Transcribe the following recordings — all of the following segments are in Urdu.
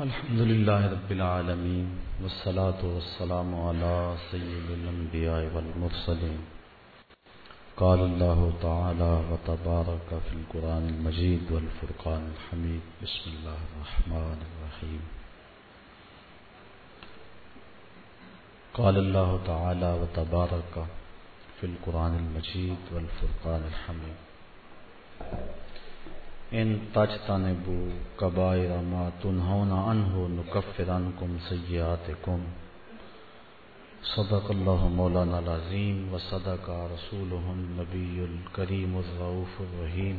الحمد لله رب العالمين والصلاة والسلام على سيد الأنبياء والمرسلين قال الله تعالى وتبارك في القرآن المجيد والفرقان الحميد بسم الله الرحمن الرحيم قال الله تعالى وتبارك في القرآن المجيد والفرقان الحميد ان تجتنبو کبائر ما تنہون عنہ نکفر عنکم سیئاتکم. صدق اللہ مولانا العظیم وصدق رسوله النبی الكریم الرعوف الرحیم.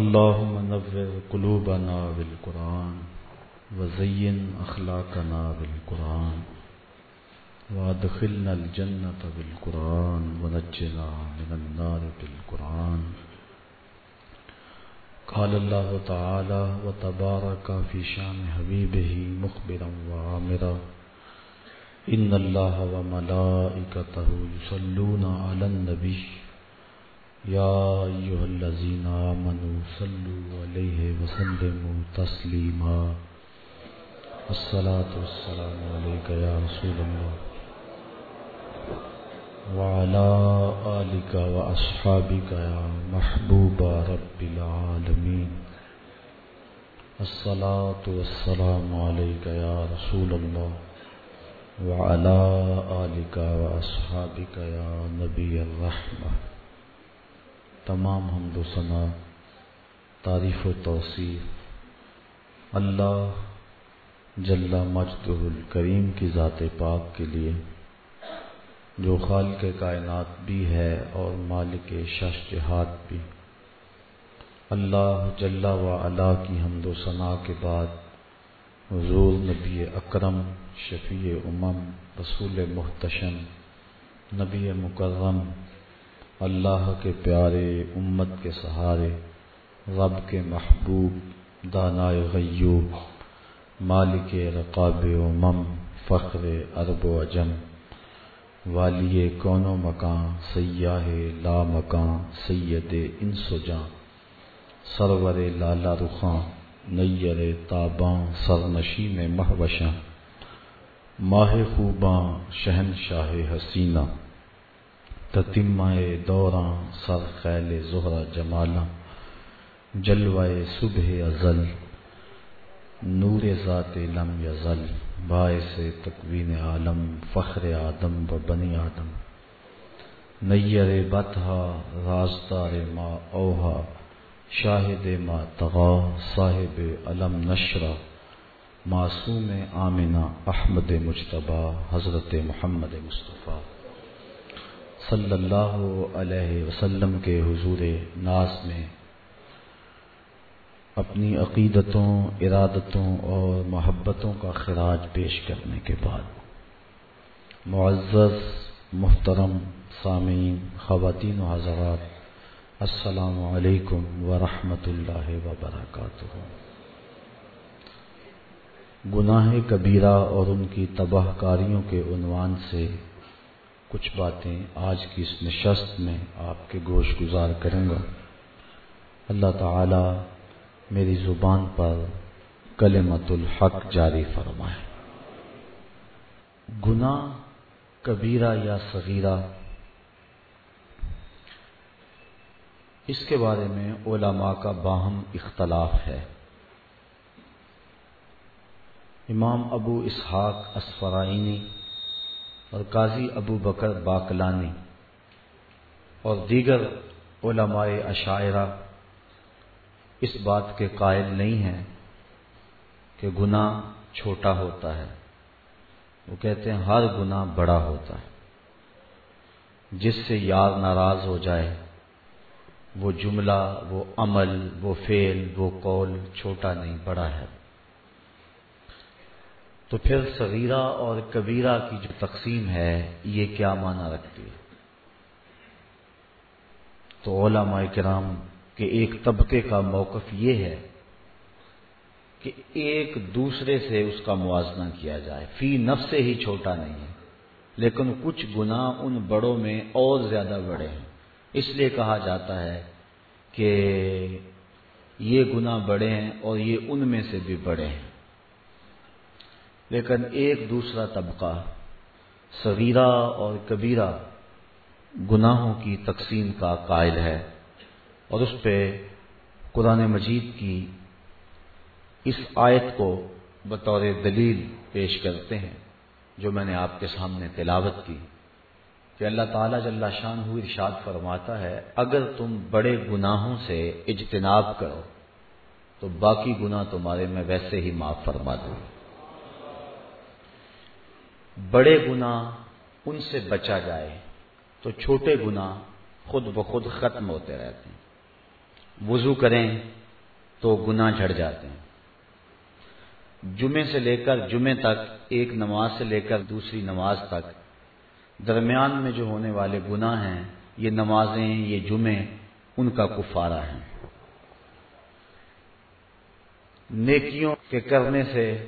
اللہم نور قلوبنا بالقرآن وزین اخلاقنا بالقرآن وادخلنا الجنة بالقرآن ونجنا من النار بالقرآن. قال الله تعالى وتبارك في شان حبيبه مخبرا وعامرا. إن الله وملائكته يصلون على النبي يا أيها الذين آمنوا صلوا عليه وسلموا تسليما الصلاة والسلام عليك يا رسول الله وعلى آلك وأصحابك يا محبوب رب العالمين. الصلاة والسلام عليك يا رسول الله. وعلى آلك وأصحابك يا نبي الرحمة. تمام حمد و ثنا تعریف و توصیف. اللہ جل مجدہ الکریم کی ذات پاک کے لیے جو خالق کائنات بھی ہے اور مالک شش جہاد بھی۔ اللہ جل و علا کی حمد و ثناء کے بعد حضور نبی اکرم، شفیع امم، رسول محتشم، نبی مکرم، اللہ کے پیارے امت کے سہارے، رب کے محبوب، دانائے غیوب، مالک رقاب امم، فخر ارب و اجم والی کون و مکان سیاہ لا مکان سید ان سجاں۔ سرور لالا رخاں، نیر تاباں سرنشی میں مہوشاں۔ ماہ خوباں شہن شاہ حسینہ تتمائے دوراں، سر خیل زہرا جمالاں۔ جلوائے صبح ازل نور ذات لم یزل، باعث تکوین عالم، فخر آدم و بنی آدم۔ نیر بتہا رازدار ما اوہا، شاہد ما تغا، صاحب علم نشرہ معصوم آمنہ احمد مشتبہ حضرت محمد مصطفیٰ۔ صلی اللہ علیہ وسلم کے حضور ناز میں اپنی عقیدتوں، ارادتوں اور محبتوں کا خراج پیش کرنے کے بعد۔ معزز، محترم، سامعین، خواتین و حضرات، السلام علیکم ورحمۃ اللہ وبرکاتہ۔ گناہ کبیرہ اور ان کی تباہ کاریوں کے عنوان سے کچھ باتیں آج کی اس نشست میں آپ کے گوش گزار کروں گا۔ اللہ تعالی میری زبان پر کلمت الحق جاری فرمائے۔ گناہ کبیرہ یا صغیرہ۔ اس کے بارے میں علماء کا باہم اختلاف ہے۔ امام ابو اسحاق اسفرائنی اور قاضی ابو بکر باقلانی اور دیگر علماء عشاعرہ اس بات کے قائل نہیں ہیں کہ گناہ چھوٹا ہوتا ہے۔ وہ کہتے ہیں ہر گناہ بڑا ہوتا ہے۔ جس سے یار ناراض ہو جائے، وہ جملہ، وہ عمل، وہ فعل، وہ قول چھوٹا نہیں، بڑا ہے۔ تو پھر صغیرہ اور کبیرہ کی جو تقسیم ہے، یہ کیا معنی رکھتی ہے؟ تو علماء کرام کہ ایک طبقے کا موقف یہ ہے کہ ایک دوسرے سے اس کا موازنہ کیا جائے۔ فی نفس سے ہی چھوٹا نہیں ہے، لیکن کچھ گناہ ان بڑوں میں اور زیادہ بڑے ہیں۔ اس لیے کہا جاتا ہے کہ یہ گناہ بڑے ہیں اور یہ ان میں سے بھی بڑے ہیں۔ لیکن ایک دوسرا طبقہ صغیرہ اور کبیرہ گناہوں کی تقسیم کا قائل ہے۔ اور اس پہ قرآن مجید کی اس آیت کو بطور دلیل پیش کرتے ہیں، جو میں نے آپ کے سامنے تلاوت کی۔ کہ اللہ تعالیٰ جل شان ہوئی ارشاد فرماتا ہے، اگر تم بڑے گناہوں سے اجتناب کرو، تو باقی گناہ تمہارے میں ویسے ہی معاف فرما دوں بڑے گناہ ان سے بچا جائے، تو چھوٹے گناہ خود بخود ختم ہوتے رہتے ہیں۔ وضو کریں تو گناہ جھڑ جاتے ہیں۔ جمعے سے لے کر جمعے تک ایک نماز سے لے کر دوسری نماز تک درمیان میں جو ہونے والے گناہ ہیں، یہ نمازیں، یہ جمعے، ان کا کفارہ ہے۔ نیکیوں کے کرنے سے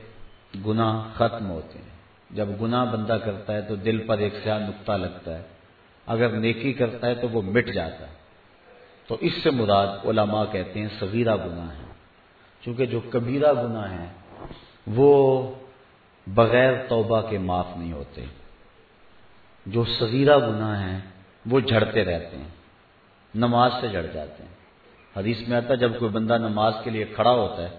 گناہ ختم ہوتے ہیں۔ جب گناہ بندہ کرتا ہے تو دل پر ایک سیاہ نقطہ لگتا ہے۔ اگر نیکی کرتا ہے تو وہ مٹ جاتا ہے۔ تو اس سے مراد علماء کہتے ہیں صغیرہ گناہ ہے چونکہ جو کبیرہ گناہ ہیں، وہ بغیر توبہ کے معاف نہیں ہوتے۔ جو صغیرہ گناہ ہیں، وہ جھڑتے رہتے ہیں۔ نماز سے جڑ جاتے ہیں۔ حدیث میں آتا ہے، جب کوئی بندہ نماز کے لیے کھڑا ہوتا ہے،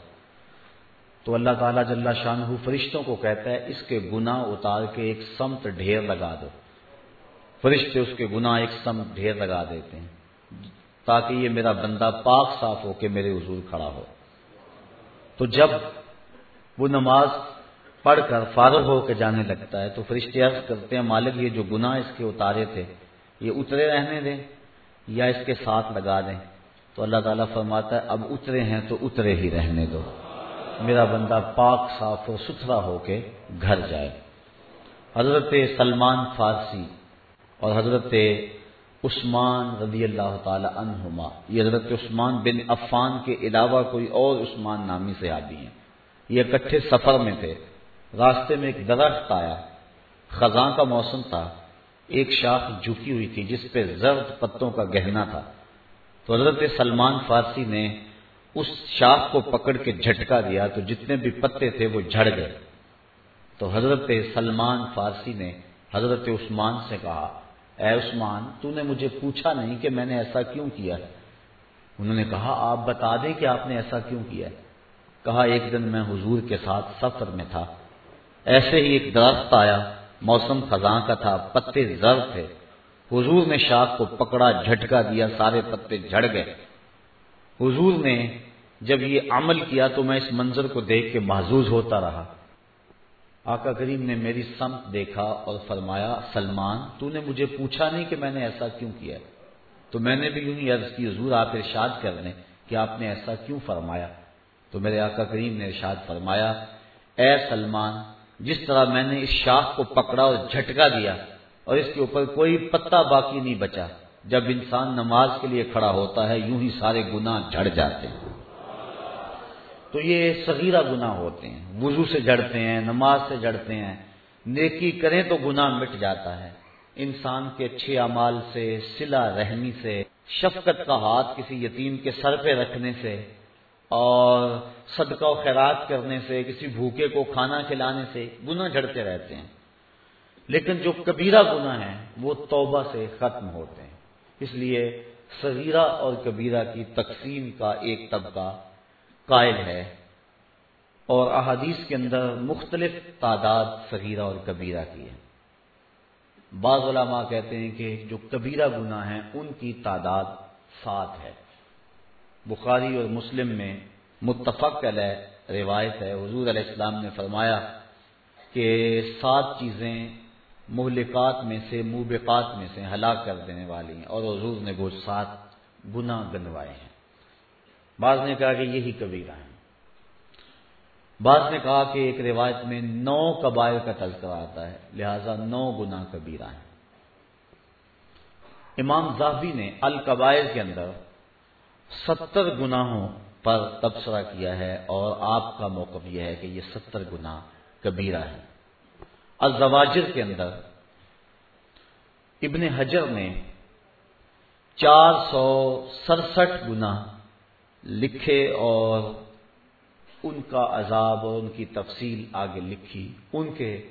تو اللہ تعالیٰ جل شاہ فرشتوں کو کہتا ہے، اس کے گناہ اتار کے ایک سمت ڈھیر لگا دو۔ فرشتے اس کے گناہ ایک سمت ڈھیر لگا دیتے ہیں۔ تاکہ یہ میرا بندہ پاک صاف ہو کے میرے حضور کھڑا ہو۔ تو جب وہ نماز پڑھ کر فارغ ہو کے جانے لگتا ہے تو فرشتے عرض کرتے ہیں، مالک، یہ جو گناہ اس کے اتارے تھے، یہ اترے رہنے دیں یا اس کے ساتھ لگا دیں؟ تو اللہ تعالیٰ فرماتا ہے، اب اترے ہیں تو اترے ہی رہنے دو۔ میرا بندہ پاک صاف و ستھرا ہو کے گھر جائے۔ حضرت سلمان فارسی اور حضرت عثمان رضی اللہ تعالی عنہما۔ یہ حضرت عثمان بن عفان کے علاوہ کوئی اور عثمان نامی سے آدھی ہیں۔ یہ اکٹھے سفر میں تھے۔ راستے میں ایک درخت آیا۔ خزاں کا موسم تھا۔ ایک شاخ جھکی ہوئی تھی جس پہ زرد پتوں کا گہنا تھا۔ تو حضرت سلمان فارسی نے اس شاخ کو پکڑ کے جھٹکا دیا تو جتنے بھی پتے تھے وہ جھڑ گئے۔ تو حضرت سلمان فارسی نے حضرت عثمان سے کہا اے عثمان، تو نے مجھے پوچھا نہیں کہ میں نے ایسا کیوں کیا ہے؟ انہوں نے کہا، آپ بتا دیں کہ آپ نے ایسا کیوں کیا ہے؟ کہا، ایک دن میں حضور کے ساتھ سفر میں تھا۔ ایسے ہی ایک درخت آیا، موسم خزاں کا تھا، پتے زر تھے۔ حضور نے شاخ کو پکڑا، جھٹکا دیا، سارے پتے جھڑ گئے۔ حضور نے، جب یہ عمل کیا تو میں اس منظر کو دیکھ کے محظوظ ہوتا رہا۔ آقا کریم نے میری سمت دیکھا اور فرمایا، سلمان، تو نے مجھے پوچھا نہیں کہ میں نے ایسا کیوں کیا تو میں نے بھی یوں ہی عرض کی، حضور آپ ارشاد کر لیں کہ آپ نے ایسا کیوں فرمایا؟ تو میرے آقا کریم نے ارشاد فرمایا، اے سلمان، جس طرح میں نے اس شاخ کو پکڑا اور جھٹکا دیا اور اس کے اوپر کوئی پتا باقی نہیں بچا، جب انسان نماز کے لیے کھڑا ہوتا ہے، یوں ہی سارے گنا جھڑ جاتے ہیں۔ تو یہ صغیرہ گنا ہوتے ہیں۔ وضو سے جڑتے ہیں، نماز سے جڑتے ہیں۔ نیکی کریں تو گناہ مٹ جاتا ہے۔ انسان کے اچھے اعمال سے سلا رحمی سے، شفقت کا ہاتھ کسی یتیم کے سر پہ رکھنے سے اور صدقہ و خیرات کرنے سے، کسی بھوکے کو کھانا کھلانے سے گناہ جھڑتے رہتے ہیں۔ لیکن جو کبیرہ گناہ ہیں، وہ توبہ سے ختم ہوتے ہیں۔ اس لیے صغیرہ اور کبیرہ کی تقسیم کا ایک طبقہ قائل ہے اور احادیث کے اندر مختلف تعداد صغیرہ اور کبیرہ کی ہے۔ بعض علماء کہتے ہیں کہ جو کبیرہ گناہ ہیں، ان کی تعداد سات ہے۔ بخاری اور مسلم میں متفق علیہ روایت ہے۔ حضور علیہ السلام نے فرمایا کہ سات چیزیں مہلکات میں سے، موبقات میں سے ہلاک کر دینے والی ہیں اور حضور نے وہ سات گنا گنوائے ہیں۔ بعض نے کہا کہ یہی کبیرہ ہیں بعض نے کہا کہ ایک روایت میں نو قبائل کا تذکرہ آتا ہے، لہذا نو گنا کبیرہ ہیں۔ امام زاہبی نے القبائل کے اندر ستر گناہوں پر تبصرہ کیا ہے اور آپ کا موقف یہ ہے کہ یہ ستر گنا کبیرہ ہے الزواجر کے اندر ابن حجر نے چار سو سڑسٹھ گنا لکھے اور ان کا عذاب اور ان کی تفصیل آگے لکھی، ان کے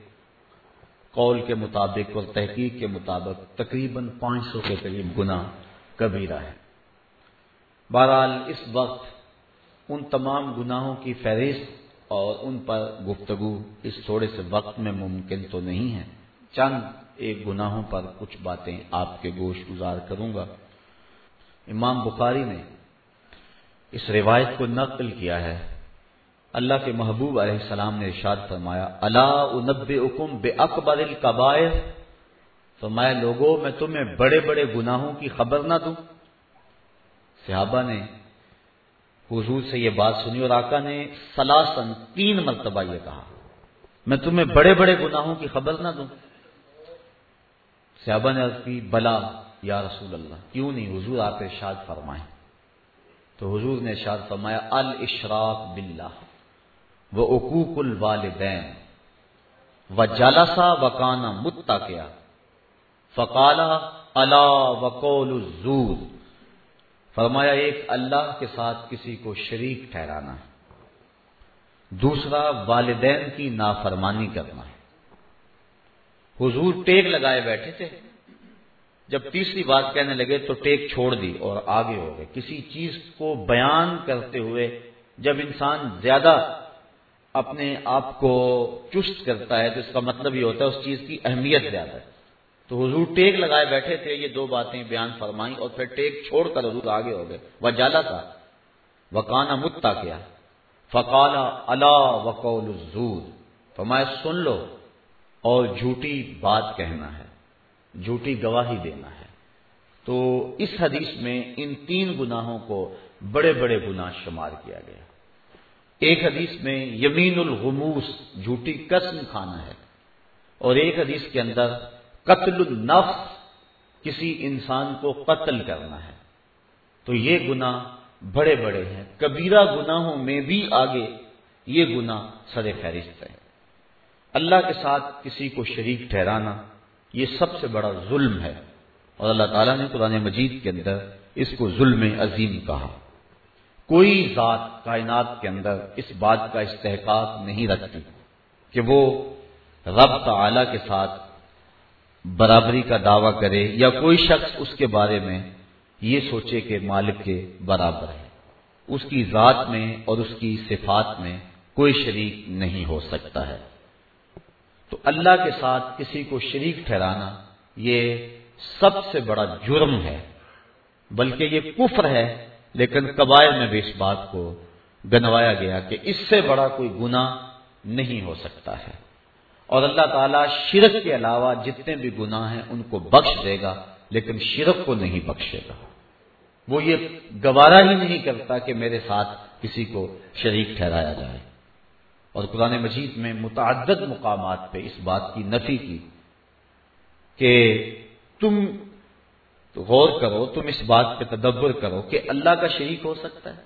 قول کے مطابق اور تحقیق کے مطابق تقریباً پانچ سو کے قریب گنا کبیرہ ہے بہرحال اس وقت ان تمام گناہوں کی فہرست اور ان پر گفتگو اس تھوڑے سے وقت میں ممکن تو نہیں ہے۔ چند ایک گناہوں پر کچھ باتیں آپ کے گوش گزار کروں گا۔ امام بخاری نے اس روایت کو نقل کیا ہے۔ اللہ کے محبوب علیہ السلام نے ارشاد فرمایا اللہ انب حکم بے اکبر القبائر تو میں لوگوں میں تمہیں بڑے بڑے گناہوں کی خبر نہ دوں صحابہ نے حضور سے یہ بات سنی اور آقا نے سلاسن تین مرتبہ یہ کہا، میں تمہیں بڑے بڑے گناہوں کی خبر نہ دوں صحابہ نے کی، بلا یا رسول اللہ، کیوں نہیں حضور آپ ارشاد فرمائیں؟ تو حضور نے ارشاد فرمایا، الاشراق باللہ، وہ اقوق الوالدین، و جالسا و کانا متا کیا فقالا اللہ وقول الزور، فرمایا، ایک اللہ کے ساتھ کسی کو شریک ٹھہرانا ہے، دوسرا، والدین کی نافرمانی کرنا ہے۔ حضور ٹیک لگائے بیٹھے تھے جب تیسری بات کہنے لگے تو ٹیک چھوڑ دی اور آگے ہو گئے۔ کسی چیز کو بیان کرتے ہوئے جب انسان زیادہ اپنے آپ کو چست کرتا ہے تو اس کا مطلب یہ ہوتا ہے اس چیز کی اہمیت زیادہ ہے۔ تو حضور ٹیک لگائے بیٹھے تھے، یہ دو باتیں بیان فرمائی اور پھر ٹیک چھوڑ کر حضور آگے ہو گئے۔ وہ جالا تھا وہ کانا متا کیا۔ فقالا اللہ وقول الزور۔ فرمایا، سن لو اور جھوٹی بات کہنا ہے۔ جھوٹی گواہی دینا ہے۔ تو اس حدیث میں ان تین گناہوں کو بڑے بڑے گناہ شمار کیا گیا۔ ایک حدیث میں یمین الغموس جھوٹی قسم کھانا ہے اور ایک حدیث کے اندر قتل النفس، کسی انسان کو قتل کرنا ہے۔ تو یہ گناہ بڑے بڑے ہیں۔ کبیرہ گناہوں میں بھی آگے یہ گناہ سر فہرست ہے اللہ کے ساتھ کسی کو شریک ٹھہرانا یہ سب سے بڑا ظلم ہے۔ اور اللہ تعالیٰ نے قرآن مجید کے اندر اس کو ظلم عظیم کہا۔ کوئی ذات کائنات کے اندر اس بات کا استحقاق نہیں رکھتی کہ وہ رب تعالی کے ساتھ برابری کا دعویٰ کرے یا کوئی شخص اس کے بارے میں یہ سوچے کہ مالک کے برابر ہے۔ اس کی ذات میں اور اس کی صفات میں کوئی شریک نہیں ہو سکتا ہے۔ تو اللہ کے ساتھ کسی کو شریک ٹھہرانا یہ سب سے بڑا جرم ہے۔ بلکہ یہ کفر ہے، لیکن قبائل میں بھی اس بات کو گنوایا گیا کہ اس سے بڑا کوئی گنا نہیں ہو سکتا ہے۔ اور اللہ تعالیٰ شرک کے علاوہ جتنے بھی گناہ ہیں ان کو بخش دے گا، لیکن شرک کو نہیں بخشے گا۔ وہ یہ گوارا ہی نہیں کرتا کہ میرے ساتھ کسی کو شریک ٹھہرایا جائے۔ اور قرآن مجید میں متعدد مقامات پہ اس بات کی نفی کی کہ تم غور کرو، تم اس بات پہ تدبر کرو کہ اللہ کا شریک ہو سکتا ہے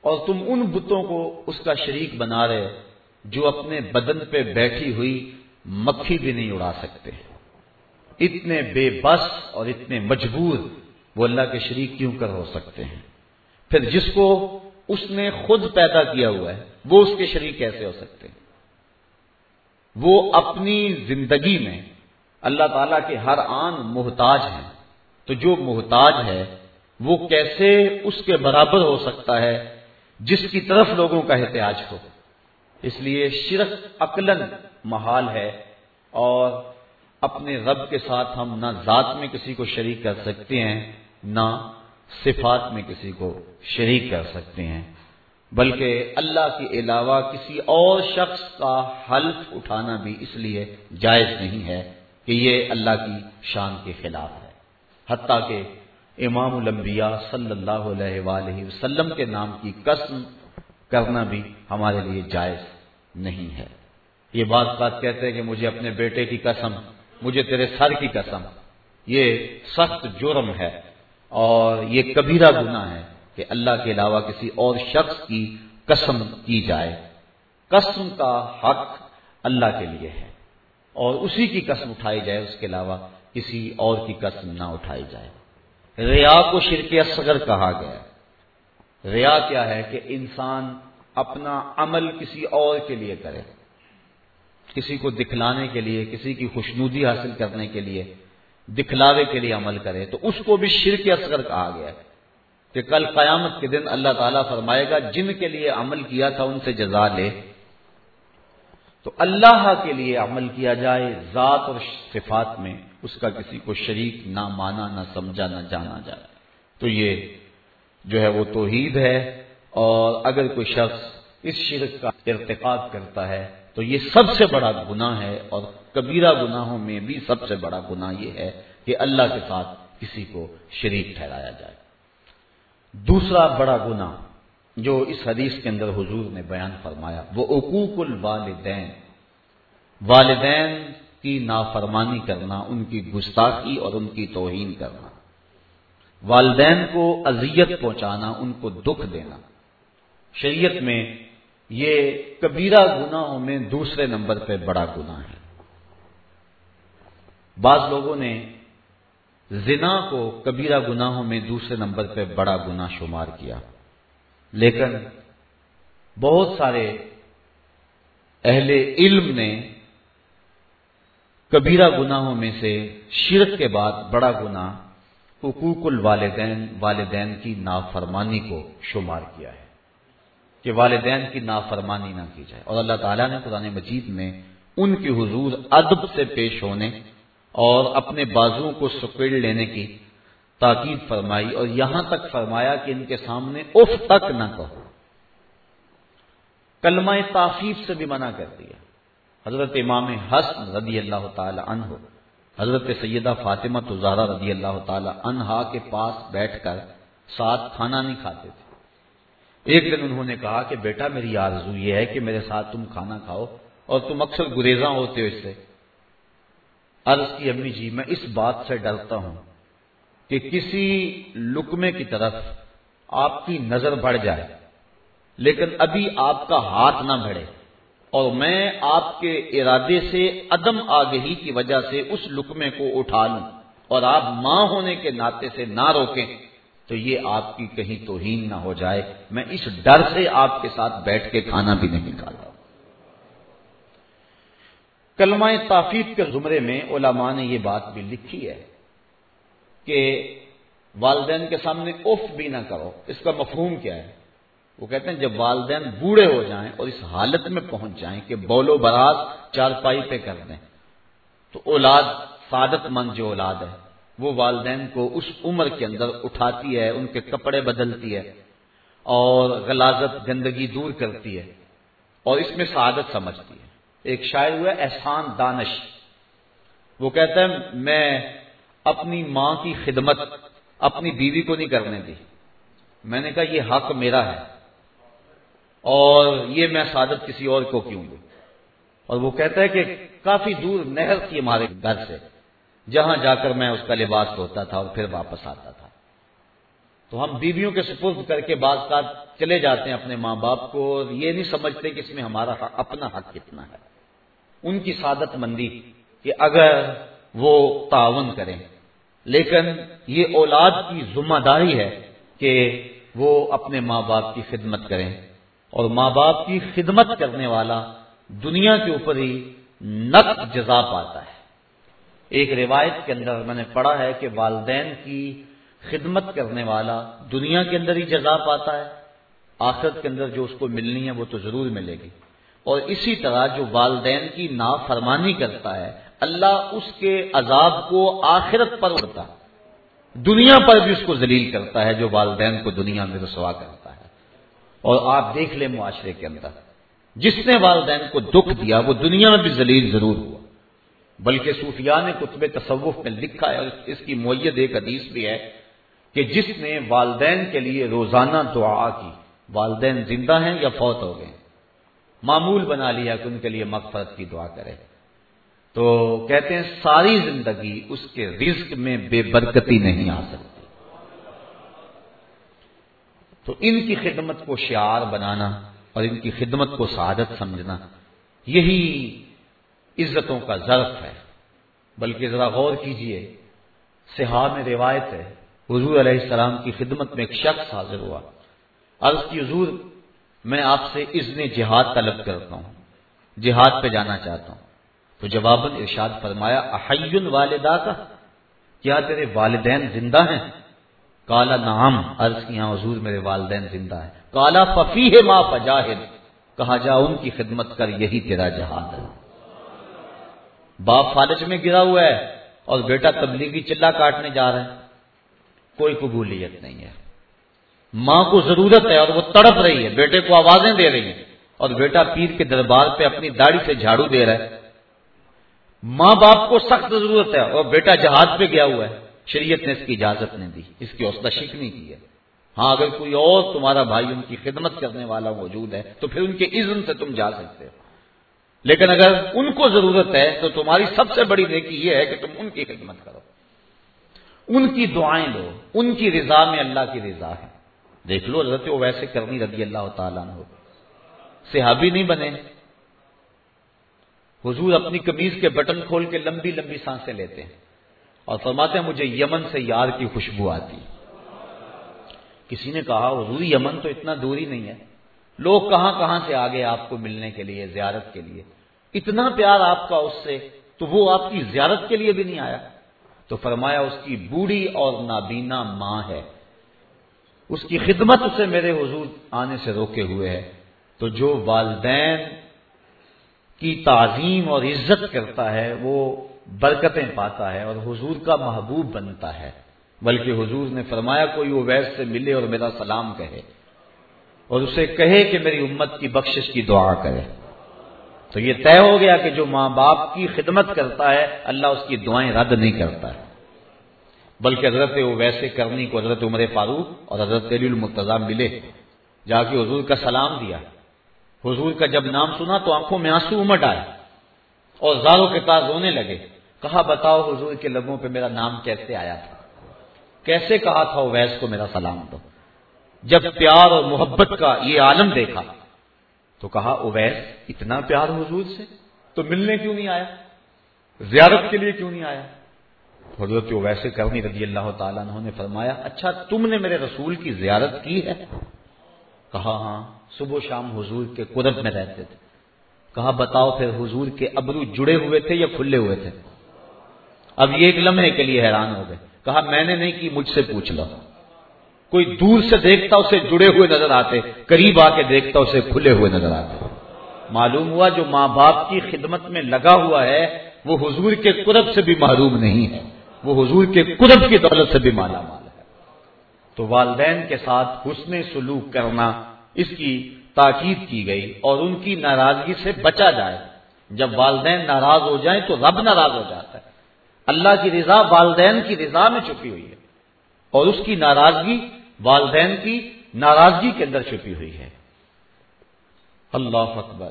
اور تم ان بتوں کو اس کا شریک بنا رہے جو اپنے بدن پہ بیٹھی ہوئی مکھی بھی نہیں اڑا سکتے۔ اتنے بے بس اور اتنے مجبور وہ اللہ کے شریک کیوں کر ہو سکتے ہیں؟ پھر جس کو اس نے خود پیدا کیا ہوا ہے، وہ اس کے شریک کیسے ہو سکتے ہیں؟ وہ اپنی زندگی میں اللہ تعالی کے ہر آن محتاج ہیں۔ تو جو محتاج ہے، وہ کیسے اس کے برابر ہو سکتا ہے، جس کی طرف لوگوں کا احتیاج ہو؟ اس لیے شرک عقلن محال ہے اور اپنے رب کے ساتھ ہم نہ ذات میں کسی کو شریک کر سکتے ہیں، نہ صفات میں کسی کو شریک کر سکتے ہیں، بلکہ اللہ کے علاوہ کسی اور شخص کا حلف اٹھانا بھی اس لیے جائز نہیں ہے کہ یہ اللہ کی شان کے خلاف ہے۔ حتیٰ کہ امام الانبیاء صلی اللہ علیہ وآلہ وسلم کے نام کی قسم کرنا بھی ہمارے لیے جائز نہیں ہے۔ یہ بات بات کہتے ہیں کہ مجھے اپنے بیٹے کی قسم، مجھے تیرے سر کی قسم، یہ سخت جرم ہے۔ اور یہ کبیرہ گناہ ہے کہ اللہ کے علاوہ کسی اور شخص کی قسم کی جائے۔ قسم کا حق اللہ کے لیے ہے اور اسی کی قسم اٹھائی جائے، اس کے علاوہ کسی اور کی قسم نہ اٹھائی جائے۔ ریا کو شرک اصغر کہا گیا۔ ریا کیا ہے کہ انسان اپنا عمل کسی اور کے لیے کرے، کسی کو دکھلانے کے لیے، کسی کی خوشنودی حاصل کرنے کے لیے۔ دکھلاوے کے لیے عمل کرے تو اس کو بھی شرک اصغر کہا گیا ہے کہ کل قیامت کے دن اللہ تعالیٰ فرمائے گا، جن کے لیے عمل کیا تھا ان سے جزا لے۔ تو اللہ کے لیے عمل کیا جائے ذات اور صفات میں، اس کا کسی کو شریک نہ مانا، نہ سمجھا، نہ جانا جائے۔ تو یہ جو ہے وہ توحید ہے۔ اور اگر کوئی شخص اس شرک کا ارتقاب کرتا ہے تو یہ سب سے بڑا گناہ ہے اور کبیرہ گناہوں میں بھی سب سے بڑا گناہ یہ ہے کہ اللہ کے ساتھ کسی کو شریک ٹھہرایا جائے۔ دوسرا بڑا گناہ جو اس حدیث کے اندر حضور نے بیان فرمایا، وہ عقوق الوالدین۔ والدین کی نافرمانی کرنا، ان کی گستاخی اور ان کی توہین کرنا۔ والدین کو اذیت پہنچانا، ان کو دکھ دینا۔ شریعت میں یہ کبیرہ گناہوں میں دوسرے نمبر پہ بڑا گناہ ہے۔ بعض لوگوں نے زنا کو کبیرہ گناہوں میں دوسرے نمبر پہ بڑا گناہ شمار کیا۔ لیکن بہت سارے اہل علم نے کبیرہ گناہوں میں سے شرک کے بعد بڑا گناہ حقوق الوالدین والدین کی نافرمانی کو شمار کیا ہے۔ کہ والدین کی نافرمانی نہ کی جائے۔ اور اللہ تعالیٰ نے قرآن مجید میں ان کی حضور ادب سے پیش ہونے اور اپنے بازو کو سکیڑ لینے کی تاکید فرمائی اور یہاں تک فرمایا کہ ان کے سامنے اف تک نہ کہو۔ کلمہ تافیف سے بھی منع کر دیا۔ حضرت امام حسن رضی اللہ تعالی عنہ، حضرت سیدہ فاطمہ تزارہ رضی اللہ تعالی عنہا کے پاس بیٹھ کر ساتھ کھانا نہیں کھاتے تھے۔ ایک دن انہوں نے کہا کہ بیٹا میری آرزو یہ ہے کہ میرے ساتھ تم کھانا کھاؤ اور تم اکثر گریزاں ہوتے ہو اس سے۔ عرض کی امی جی میں اس بات سے ڈرتا ہوں کہ کسی لکمے کی طرف آپ کی نظر بڑھ جائے، لیکن ابھی آپ کا ہاتھ نہ بڑھے اور میں آپ کے ارادے سے عدم آگہی کی وجہ سے اس لکمے کو اٹھا لوں اور آپ ماں ہونے کے ناطے سے نہ روکیں۔ تو یہ آپ کی کہیں توہین نہ ہو جائے۔ میں اس ڈر سے آپ کے ساتھ بیٹھ کے کھانا بھی نہیں کھاتا کلمہ تافیف کے زمرے میں علماء نے یہ بات بھی لکھی ہے کہ والدین کے سامنے اف بھی نہ کرو۔ اس کا مفہوم کیا ہے؟ وہ کہتے ہیں جب والدین بوڑھے ہو جائیں اور اس حالت میں پہنچ جائیں کہ بولو برات چار پائی پہ کر دیں، تو اولاد سعادت مند جو اولاد ہے۔ وہ والدین کو اس عمر کے اندر اٹھاتی ہے، ان کے کپڑے بدلتی ہے اور غلازت گندگی دور کرتی ہے اور اس میں سعادت سمجھتی ہے۔ ایک شاعر ہوا، احسان دانش۔ وہ کہتا ہے، میں اپنی ماں کی خدمت اپنی بیوی کو نہیں کرنے دی۔ میں نے کہا، یہ حق میرا ہے اور یہ میں سعادت کسی اور کو کیوں دوں؟ اور وہ کہتا ہے کہ کافی دور نہر تھی ہمارے گھر سے۔ جہاں جا کر میں اس کا لباس دھوتا تھا اور پھر واپس آتا تھا۔ تو ہم بیویوں کے سپرد کر کے بعض کا چلے جاتے ہیں اپنے ماں باپ کو اور یہ نہیں سمجھتے کہ اس میں ہمارا اپنا حق کتنا ہے۔ ان کی سعادت مندی کہ اگر وہ تعاون کریں۔ لیکن یہ اولاد کی ذمہ داری ہے کہ وہ اپنے ماں باپ کی خدمت کریں۔ اور ماں باپ کی خدمت کرنے والا دنیا کے اوپر ہی نق جزا پاتا ہے۔ ایک روایت کے اندر میں نے پڑھا ہے کہ والدین کی خدمت کرنے والا دنیا کے اندر ہی جزا پاتا ہے، آخرت کے اندر جو اس کو ملنی ہے وہ تو ضرور ملے گی۔ اور اسی طرح جو والدین کی نافرمانی کرتا ہے، اللہ اس کے عذاب کو آخرت پر اڑتا دنیا پر بھی اس کو ذلیل کرتا ہے جو والدین کو دنیا میں رسوا کرتا ہے۔ اور آپ دیکھ لیں معاشرے کے اندر، جس نے والدین کو دکھ دیا، وہ دنیا میں بھی ذلیل ضرور ہوا۔ بلکہ صوفیاء نے کتب تصوف میں لکھا ہے اور اس کی معیت ایک حدیث بھی ہے کہ جس نے والدین کے لیے روزانہ دعا کی، والدین زندہ ہیں یا فوت ہو گئے، معمول بنا لیا کہ ان کے لیے مغفرت کی دعا کرے۔ تو کہتے ہیں ساری زندگی اس کے رزق میں بے برکتی نہیں آ سکتی۔ تو ان کی خدمت کو شعار بنانا اور ان کی خدمت کو سعادت سمجھنا، یہی عزتوں کا ظرف ہے۔ بلکہ ذرا غور کیجیے صحاب میں روایت ہے، حضور علیہ السلام کی خدمت میں ایک شخص حاضر ہوا۔ عرض کی حضور، میں آپ سے اذن جہاد طلب کرتا ہوں، جہاد پہ جانا چاہتا ہوں۔ تو جواب ارشاد فرمایا، احیون والدہ کا کیا تیرے والدین زندہ ہیں؟ کالا نام عرض کی ہاں حضور میرے والدین زندہ ہیں۔ کالا ففی ہے ماں فجاہد۔ کہا، جا، ان کی خدمت کر، یہی تیرا جہاد ہے۔ باپ فالج میں گرا ہوا ہے اور بیٹا تبلیغی چلا کاٹنے جا رہا ہے۔ کوئی قبولیت نہیں ہے۔ ماں کو ضرورت ہے اور وہ تڑپ رہی ہے۔ بیٹے کو آوازیں دے رہی ہے اور بیٹا پیر کے دربار پہ اپنی داڑھی سے جھاڑو دے رہا ہے۔ ماں باپ کو سخت ضرورت ہے اور بیٹا جہاز پہ گیا ہوا ہے۔ شریعت نے اس کی اجازت نہیں دی، اس کی حوصلہ شکنی کی ہے۔ ہاں اگر کوئی اور تمہارا بھائی ان کی خدمت کرنے والا موجود ہے تو پھر ان کے عزم سے تم جا سکتے ہو۔ لیکن اگر ان کو ضرورت ہے تو تمہاری سب سے بڑی نیکی یہ ہے کہ تم ان کی خدمت کرو۔ ان کی دعائیں لو۔ ان کی رضا میں اللہ کی رضا ہے۔ دیکھ لو حضرت وہ ویسے کرنی رضی اللہ تعالیٰ ہو صحابی نہیں بنے۔ حضور اپنی کمیز کے بٹن کھول کے لمبی لمبی سانسیں لیتے ہیں۔ اور فرماتے ہیں، مجھے یمن سے یار کی خوشبو آتی۔ کسی نے کہا، حضور، یمن تو اتنا دوری نہیں ہے۔ لوگ کہاں کہاں سے آگے آپ کو ملنے کے لیے، زیارت کے لیے؟ اتنا پیار آپ کا اس سے، تو وہ آپ کی زیارت کے لیے بھی نہیں آیا؟ تو فرمایا، اس کی بوڑھی اور نابینا ماں ہے۔ اس کی خدمت سے میرے حضور آنے سے روکے ہوئے ہے۔ تو جو والدین کی تعظیم اور عزت کرتا ہے، وہ برکتیں پاتا ہے اور حضور کا محبوب بنتا ہے۔ بلکہ حضور نے فرمایا، کوئی وہ ویس سے ملے اور میرا سلام کہے۔ اور اسے کہے کہ میری امت کی بخشش کی دعا کرے۔ تو یہ طے ہو گیا کہ جو ماں باپ کی خدمت کرتا ہے، اللہ اس کی دعائیں رد نہیں کرتا۔ ہے بلکہ حضرت وہ ویسے کرنی کو حضرت عمر فاروق اور حضرت علی المتضام ملے، جا کے حضور کا سلام دیا۔ حضور کا جب نام سنا تو آنکھوں میں آنسو امٹ آئے اور زاروں کے پاس رونے لگے۔ کہا، بتاؤ حضور کے لبوں پہ میرا نام کیسے آیا تھا؟ کیسے کہا تھا وہ ویس کو میرا سلام دو؟ جب پیار اور محبت کا یہ عالم دیکھا تو کہا، اویس، اتنا پیار حضور سے؟ تو ملنے کیوں نہیں آیا؟ زیارت کے لیے کیوں نہیں آیا؟ حضرت ویسے کرنی رضی اللہ تعالیٰ نے فرمایا اچھا تم نے میرے رسول کی زیارت کی ہے؟ کہا ہاں صبح و شام حضور کے قدرت میں رہتے تھے۔ کہا، بتاؤ پھر حضور کے ابرو جڑے ہوئے تھے یا کھلے ہوئے تھے؟ اب یہ ایک لمحے کے لیے حیران ہو گئے۔ کہا، میں نے نہیں کی، مجھ سے پوچھ لو۔ کوئی دور سے دیکھتا اسے جڑے ہوئے نظر آتے، قریب آ کے دیکھتا اسے کھلے ہوئے نظر آتے۔ معلوم ہوا جو ماں باپ کی خدمت میں لگا ہوا ہے، وہ حضور کے قرب سے بھی محروم نہیں ہے۔ وہ حضور کے قدرت کی دولت سے بھی مالا مال ہے۔ تو والدین کے ساتھ حسن سلوک کرنا اس کی تاکید کی گئی اور ان کی ناراضگی سے بچا جائے۔ جب والدین ناراض ہو جائیں تو رب ناراض ہو جاتا ہے۔ اللہ کی رضا والدین کی رضا میں چھپی ہوئی ہے اور اس کی ناراضگی والدین کی ناراضگی کے اندر چھپی ہوئی ہے۔ اللہ اکبر۔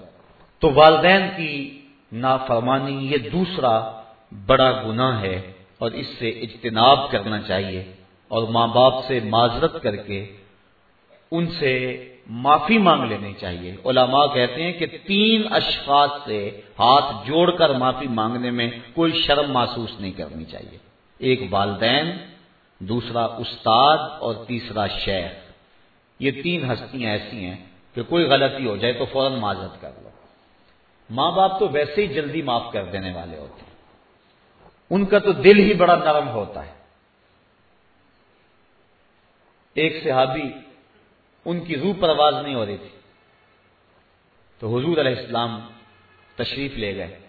تو والدین کی نافرمانی یہ دوسرا بڑا گناہ ہے اور اس سے اجتناب کرنا چاہیے اور ماں باپ سے معذرت کر کے ان سے معافی مانگ لینی چاہیے۔ علماء کہتے ہیں کہ تین اشخاص سے ہاتھ جوڑ کر معافی مانگنے میں کوئی شرم محسوس نہیں کرنی چاہیے۔ ایک والدین دوسرا استاد اور تیسرا شیخ۔ یہ تین ہستیاں ایسی ہیں کہ کوئی غلطی ہو جائے تو فوراً معذرت کر لو۔ ماں باپ تو ویسے ہی جلدی معاف کر دینے والے ہوتے ہیں۔ ان کا تو دل ہی بڑا نرم ہوتا ہے۔ ایک صحابی ان کی روح پر آواز نہیں ہو رہی تھی۔ تو حضور علیہ السلام تشریف لے گئے۔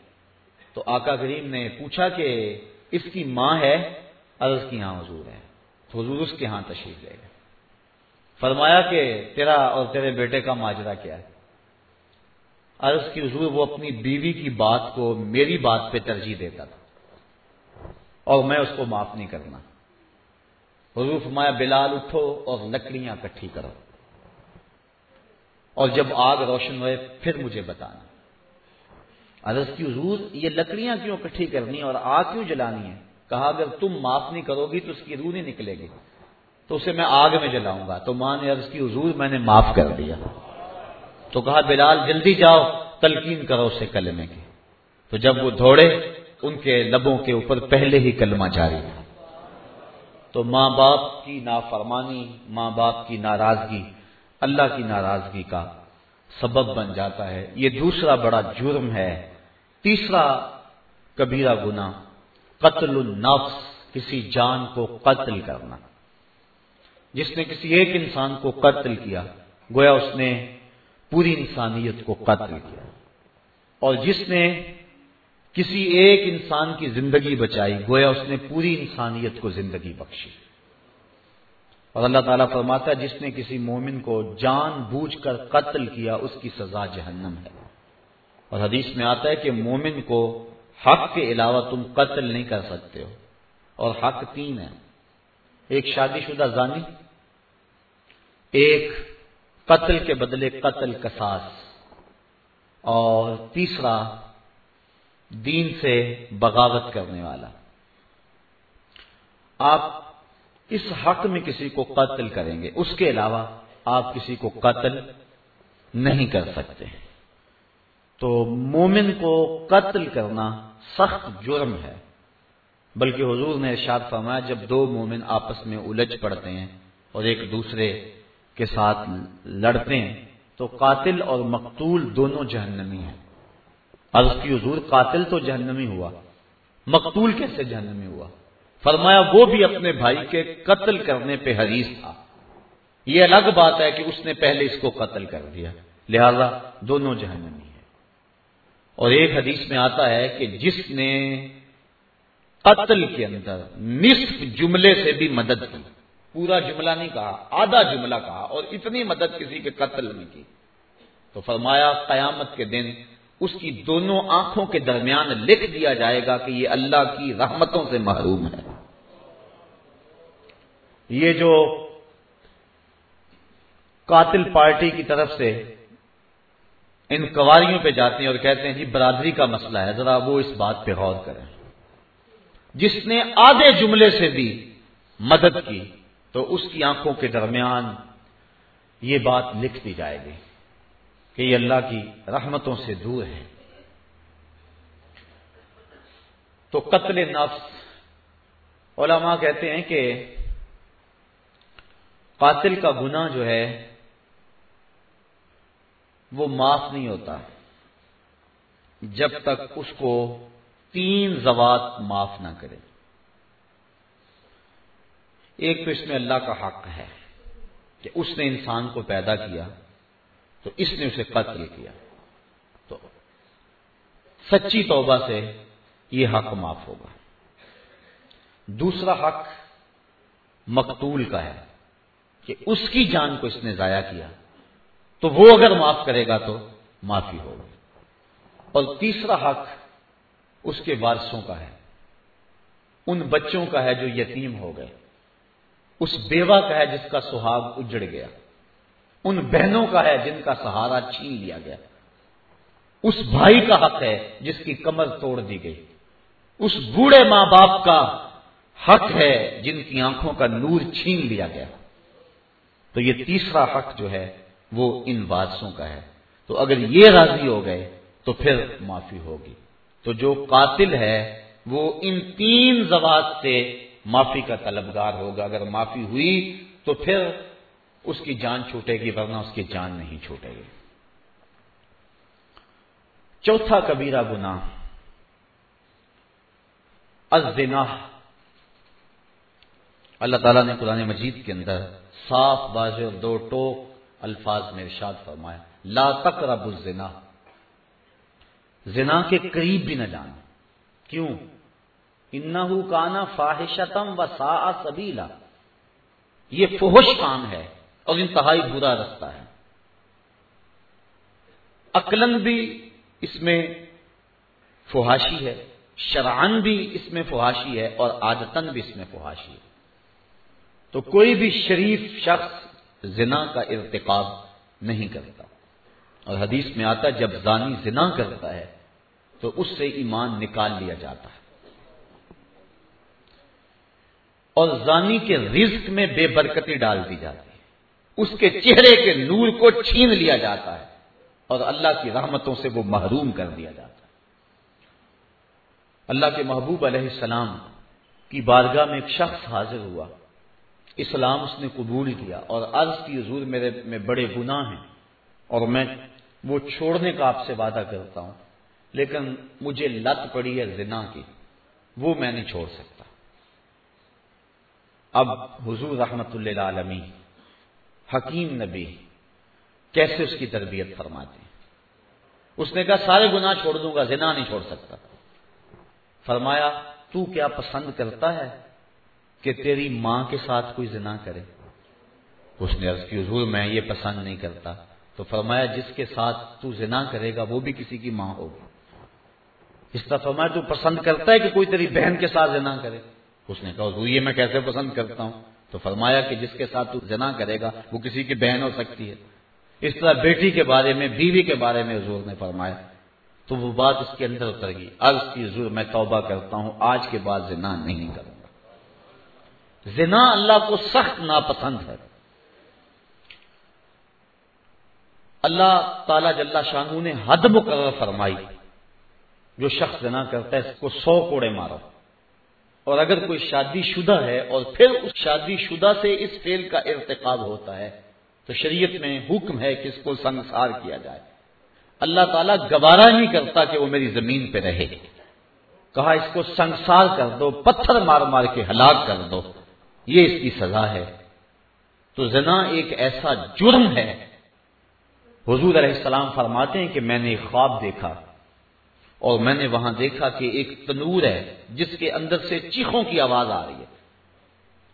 تو آقا کریم نے پوچھا کہ اس کی ماں ہے؟ عرض کی ہاں حضور ہے حضور اس کے ہاں تشریف لے گئے۔ فرمایا کہ تیرا اور تیرے بیٹے کا ماجرا کیا ہے؟ عرض کی حضور وہ اپنی بیوی کی بات کو میری بات پہ ترجیح دیتا تھا۔ اور میں اس کو معاف نہیں کرنا۔ حضور فرمایا، بلال، اٹھو اور لکڑیاں کٹھی کرو۔ اور جب آگ روشن ہوئے، پھر مجھے بتانا۔ عرض کی حضور، یہ لکڑیاں کیوں کٹھی کرنی اور آگ کیوں جلانی ہے؟ کہا اگر تم معاف نہیں کرو گی تو اس کی روح نہیں نکلے گی۔ تو اسے میں آگ میں جلاؤں گا۔ تو ماں نے عرض کی، حضور میں نے معاف کر دیا۔ تو کہا، بلال، جلدی جاؤ، تلقین کرو اسے کلمے کی۔ تو جب وہ دوڑے، ان کے لبوں کے اوپر پہلے ہی کلمہ جاری۔ تھا تو ماں باپ کی نافرمانی، ماں باپ کی ناراضگی، اللہ کی ناراضگی کا سبب بن جاتا ہے۔ یہ دوسرا بڑا جرم ہے۔ تیسرا کبیرہ گنا قتل النفس، کسی جان کو قتل کرنا۔ جس نے کسی ایک انسان کو قتل کیا، گویا اس نے پوری انسانیت کو قتل کیا۔ اور جس نے کسی ایک انسان کی زندگی بچائی، گویا اس نے پوری انسانیت کو زندگی بخشی۔ اور اللہ تعالیٰ فرماتا ہے، جس نے کسی مومن کو جان بوجھ کر قتل کیا، اس کی سزا جہنم ہے۔ اور حدیث میں آتا ہے کہ مومن کو حق کے علاوہ تم قتل نہیں کر سکتے ہو۔ اور حق تین ہے ایک شادی شدہ زانی، ایک قتل کے بدلے قتل کساس اور تیسرا، دین سے بغاوت کرنے والا۔ آپ اس حق میں کسی کو قتل کریں گے۔ اس کے علاوہ آپ کسی کو قتل نہیں کر سکتے۔ تو مومن کو قتل کرنا سخت جرم ہے۔ بلکہ حضور نے ارشاد فرمایا، جب دو مومن آپس میں الجھ پڑتے ہیں اور ایک دوسرے کے ساتھ لڑتے ہیں، تو قاتل اور مقتول دونوں جہنمی ہیں۔ عرض کی حضور قاتل تو جہنمی ہوا، مقتول کیسے جہنمی ہوا؟ فرمایا، وہ بھی اپنے بھائی کے قتل کرنے پہ حریص تھا۔ یہ الگ بات ہے کہ اس نے پہلے اس کو قتل کر دیا، لہذا دونوں جہنمی ہیں۔ اور ایک حدیث میں آتا ہے کہ جس نے قتل کے اندر نصف جملے سے بھی مدد کی۔ پورا جملہ نہیں کہا، آدھا جملہ کہا اور اتنی مدد کسی کے قتل نہیں کی۔ تو فرمایا، قیامت کے دن اس کی دونوں آنکھوں کے درمیان لکھ دیا جائے گا کہ یہ اللہ کی رحمتوں سے محروم ہے۔ یہ جو قاتل پارٹی کی طرف سے ان قواریوں پہ جاتے ہیں اور کہتے ہیں جی برادری کا مسئلہ ہے، ذرا وہ اس بات پہ غور کریں۔ جس نے آدھے جملے سے بھی مدد کی، تو اس کی آنکھوں کے درمیان یہ بات لکھ دی جائے گی کہ یہ اللہ کی رحمتوں سے دور ہے۔ تو قتل نفس، علماء کہتے ہیں کہ قاتل کا گناہ جو ہے وہ معاف نہیں ہوتا۔ جب تک اس کو تین زوات معاف نہ کرے۔ ایک تو اس میں اللہ کا حق ہے کہ اس نے انسان کو پیدا کیا، تو اس نے اسے قتل کیا۔ تو سچی توبہ سے یہ حق معاف ہوگا۔ دوسرا حق مقتول کا ہے کہ اس کی جان کو اس نے ضائع کیا۔ تو وہ اگر معاف کرے گا تو معافی ہوگی۔ اور تیسرا حق اس کے وارثوں کا ہے، ان بچوں کا ہے جو یتیم ہو گئے۔ اس بیوہ کا ہے جس کا سہاگ اجڑ گیا۔ ان بہنوں کا ہے جن کا سہارا چھین لیا گیا۔ اس بھائی کا حق ہے جس کی کمر توڑ دی گئی۔ اس بوڑھے ماں باپ کا حق ہے جن کی آنکھوں کا نور چھین لیا گیا۔ تو یہ تیسرا حق جو ہے وہ ان وادسوں کا ہے۔ تو اگر یہ راضی ہو گئے تو پھر معافی ہوگی۔ تو جو قاتل ہے، وہ ان تین زوات سے معافی کا طلبگار ہوگا۔ اگر معافی ہوئی تو پھر اس کی جان چھوٹے گی، ورنہ اس کی جان نہیں چھوٹے گی۔ چوتھا کبیرہ گنا ازنا اللہ تعالیٰ نے قرآن مجید کے اندر صاف، واضح اور دو ٹوک الفاظ میں ارشاد فرمایا، لا تقرب الزنا۔ زنا کے قریب بھی نہ جانا۔ کیوں؟ انہو کانا فاحشتم و سا سبیلا۔ یہ فحش کام ہے اور انتہائی برا رستہ ہے۔ عقلن بھی اس میں فحاشی ہے شرعن بھی اس میں فحاشی ہے اور عادتن بھی اس میں فحاشی ہے۔ تو کوئی بھی شریف شخص زنا کا ارتقاب نہیں کرتا۔ اور حدیث میں آتا جب زانی زنا کرتا ہے، تو اس سے ایمان نکال لیا جاتا ہے۔ اور زانی کے رزق میں بے برکتی ڈال دی جاتی ہے۔ اس کے چہرے کے نور کو چھین لیا جاتا ہے۔ اور اللہ کی رحمتوں سے وہ محروم کر دیا جاتا ہے۔ اللہ کے محبوب علیہ السلام کی بارگاہ میں ایک شخص حاضر ہوا۔ اسلام اس نے قبول کیا اور عرض کی حضور میرے میں بڑے گناہ ہیں اور میں وہ چھوڑنے کا آپ سے وعدہ کرتا ہوں، لیکن مجھے لت پڑی ہے زنا کی، وہ میں نہیں چھوڑ سکتا۔ اب حضور رحمت اللہ عالمی حکیم نبی، کیسے اس کی تربیت فرماتے ہیں؟ اس نے کہا، سارے گناہ چھوڑ دوں گا، زنا نہیں چھوڑ سکتا۔ فرمایا، تو کیا پسند کرتا ہے؟ کہ تیری ماں کے ساتھ کوئی زنا کرے۔ اس نے عرض کی، حضور، میں یہ پسند نہیں کرتا۔ تو فرمایا، جس کے ساتھ تو زنا کرے گا، وہ بھی کسی کی ماں ہوگی۔ اس طرح فرمایا، تو پسند کرتا ہے کہ کوئی تیری بہن کے ساتھ زنا کرے۔ اس نے کہا، حضور، یہ میں کیسے پسند کرتا ہوں؟ تو فرمایا کہ جس کے ساتھ تو زنا کرے گا، وہ کسی کی بہن ہو سکتی ہے۔ اس طرح بیٹی کے بارے میں، بیوی کے بارے میں حضور نے فرمایا۔ تو وہ بات اس کے اندر اتر گئی۔ عرض کی، حضور، میں توبہ کرتا ہوں، آج کے بعد زنا نہیں کروں۔ گا زنا اللہ کو سخت ناپسند ہے۔ اللہ تعالی جل شاہ نے حد مقرر فرمائی۔ جو شخص زنا کرتا ہے اس کو سو کوڑے مارو۔ اور اگر کوئی شادی شدہ ہے اور پھر اس شادی شدہ سے اس فیل کا ارتقاب ہوتا ہے، تو شریعت میں حکم ہے کہ اس کو سنسار کیا جائے۔ اللہ تعالیٰ گوارا نہیں کرتا کہ وہ میری زمین پہ رہے۔ کہا اس کو سنسار کر دو، پتھر مار مار کے ہلاک کر دو۔ یہ اس کی سزا ہے۔ تو زنا ایک ایسا جرم ہے۔ حضور علیہ السلام فرماتے ہیں کہ میں نے ایک خواب دیکھا اور میں نے وہاں دیکھا کہ ایک تنور ہے جس کے اندر سے چیخوں کی آواز آ رہی ہے۔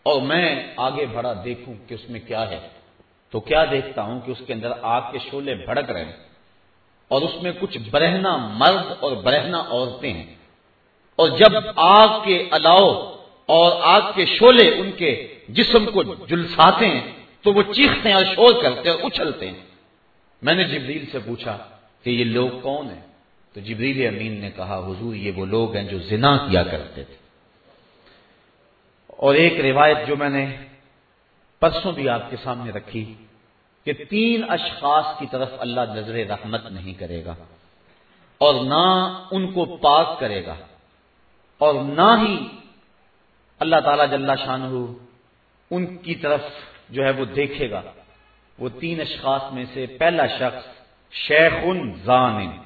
اور میں آگے بڑھا دیکھوں کہ اس میں کیا ہے۔ تو کیا دیکھتا ہوں کہ اس کے اندر آگ کے شولے بھڑک رہے ہیں۔ اور اس میں کچھ برہنا مرد اور برہنا عورتیں ہیں۔ اور جب آگ کے الاؤ اور آگ کے شولے ان کے جسم کو جلساتے ہیں، تو وہ چیختے ہیں اور شور کرتے ہیں اور اچھلتے ہیں۔ میں نے جبریل سے پوچھا کہ یہ لوگ کون ہیں؟ تو جبریل امین نے کہا، حضور، یہ وہ لوگ ہیں جو زنا کیا کرتے تھے۔ اور ایک روایت جو میں نے پرسوں بھی آپ کے سامنے رکھی کہ تین اشخاص کی طرف اللہ نظر رحمت نہیں کرے گا اور نہ ان کو پاک کرے گا اور نہ ہی اللہ تعالی جل شان ان کی طرف جو ہے وہ دیکھے گا۔ وہ تین اشخاص میں سے پہلا شخص شیخ ان زان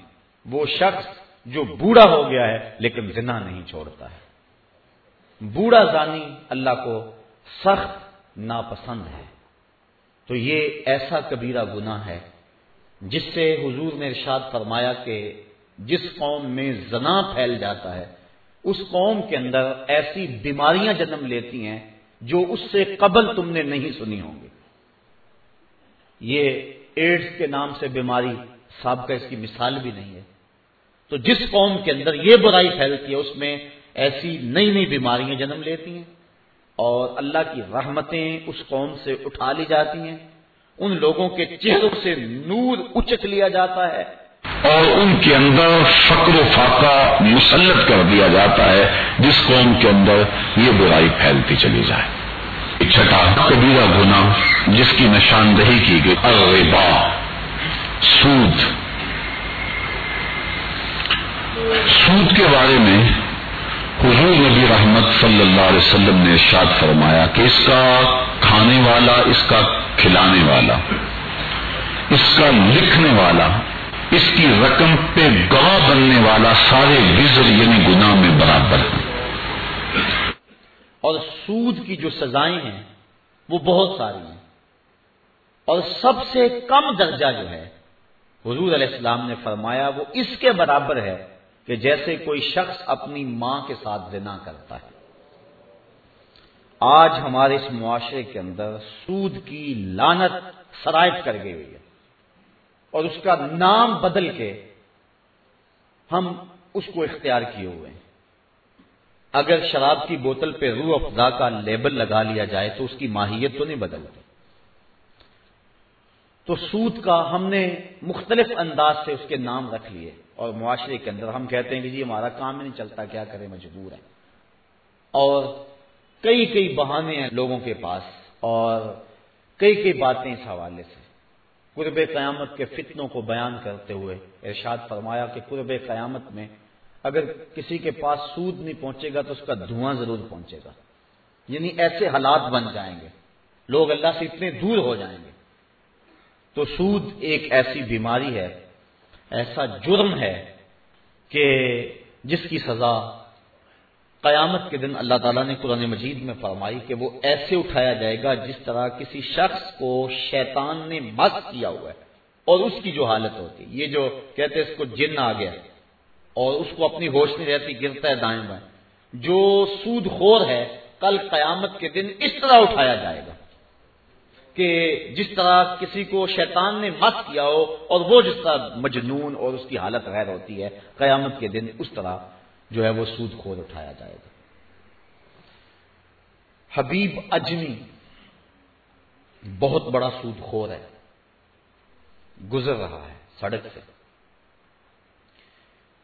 وہ شخص جو بوڑھا ہو گیا ہے لیکن زنا نہیں چھوڑتا ہے۔ بوڑھا زانی اللہ کو سخت ناپسند ہے۔ تو یہ ایسا کبیرہ گناہ ہے جس سے حضور نے ارشاد فرمایا کہ جس قوم میں زنا پھیل جاتا ہے اس قوم کے اندر ایسی بیماریاں جنم لیتی ہیں جو اس سے قبل تم نے نہیں سنی ہوں گی۔ یہ ایڈس کے نام سے بیماری سابقہ اس کی مثال بھی نہیں ہے۔ تو جس قوم کے اندر یہ برائی پھیلتی ہے، اس میں ایسی نئی نئی بیماریاں جنم لیتی ہیں اور اللہ کی رحمتیں اس قوم سے اٹھا لی جاتی ہیں۔ ان لوگوں کے چہروں سے نور اچک لیا جاتا ہے۔ اور ان کے اندر فقر و فاقہ مسلط کر دیا جاتا ہے، جس قوم کے اندر یہ برائی پھیلتی چلی جائے۔ چھٹا کبیرہ گنا جس کی نشاندہی کی گئی، الربا، سود۔ سود کے بارے میں حضور نبی رحمت صلی اللہ علیہ وسلم نے ارشاد فرمایا کہ اس کا کھانے والا، اس کا کھلانے والا، اس کا لکھنے والا اس کی رقم پہ گواہ بننے والا سارے وزر یعنی گناہ میں برابر ہیں۔ اور سود کی جو سزائیں ہیں، وہ بہت ساری ہیں۔ اور سب سے کم درجہ جو ہے، حضور علیہ السلام نے فرمایا، وہ اس کے برابر ہے کہ جیسے کوئی شخص اپنی ماں کے ساتھ زنا کرتا ہے۔ آج ہمارے اس معاشرے کے اندر سود کی لانت سرائٹ کر گئی ہوئی ہے۔ اور اس کا نام بدل کے ہم اس کو اختیار کیے ہوئے ہیں۔ اگر شراب کی بوتل پہ روح افزا کا لیبل لگا لیا جائے تو اس کی ماہیت تو نہیں بدلتی تو سود کا ہم نے مختلف انداز سے اس کے نام رکھ لیے اور معاشرے کے اندر ہم کہتے ہیں کہ جی ہمارا کام ہی نہیں چلتا، کیا کریں؟ مجبور ہے اور کئی کئی بہانے ہیں لوگوں کے پاس اور کئی کئی باتیں اس حوالے سے۔ قرب قیامت کے فتنوں کو بیان کرتے ہوئے ارشاد فرمایا کہ قرب قیامت میں اگر کسی کے پاس سود نہیں پہنچے گا تو اس کا دھواں ضرور پہنچے گا۔ یعنی ایسے حالات بن جائیں گے۔ لوگ اللہ سے اتنے دور ہو جائیں گے۔ تو سود ایک ایسی بیماری ہے، ایسا جرم ہے کہ جس کی سزا قیامت کے دن اللہ تعالیٰ نے قرآن مجید میں فرمائی کہ وہ ایسے اٹھایا جائے گا جس طرح کسی شخص کو شیطان نے مس کیا ہوا ہے اور اس کی جو حالت ہوتی یہ جو کہتے ہیں اس کو جن آ گیا اور اس کو اپنی ہوش نہیں رہتی، گرتا ہے دائیں بائیں۔ جو سود خور ہے، کل قیامت کے دن اس طرح اٹھایا جائے گا کہ جس طرح کسی کو شیطان نے مت کیا ہو اور وہ جس طرح مجنون اور اس کی حالت غیر ہوتی ہے، قیامت کے دن اس طرح جو ہے وہ سود خور اٹھایا جائے گا۔ حبیب اجمی بہت بڑا سود خور ہے۔ گزر رہا ہے سڑک سے۔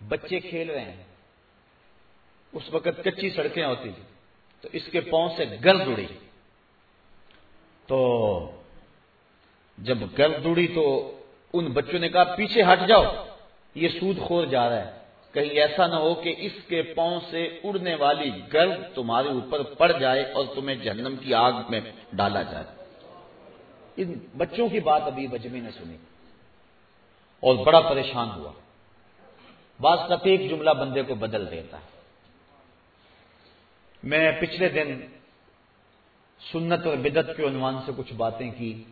بچے کھیل رہے ہیں۔ اس وقت کچی سڑکیں ہوتی تھی تو اس کے پاؤں سے گرد اڑی۔ تو جب گرد اڑی تو ان بچوں نے کہا، پیچھے ہٹ جاؤ، یہ سود خور جا رہا ہے۔ کہیں ایسا نہ ہو کہ اس کے پاؤں سے اڑنے والی گرد تمہارے اوپر پڑ جائے اور تمہیں جہنم کی آگ میں ڈالا جائے۔ ان بچوں کی بات ابھی بجمی نے سنی اور بڑا پریشان ہوا۔ بعض کا ایک جملہ بندے کو بدل دیتا ہے۔ میں پچھلے دن سنت اور بدت کے عنوان سے کچھ باتیں کی۔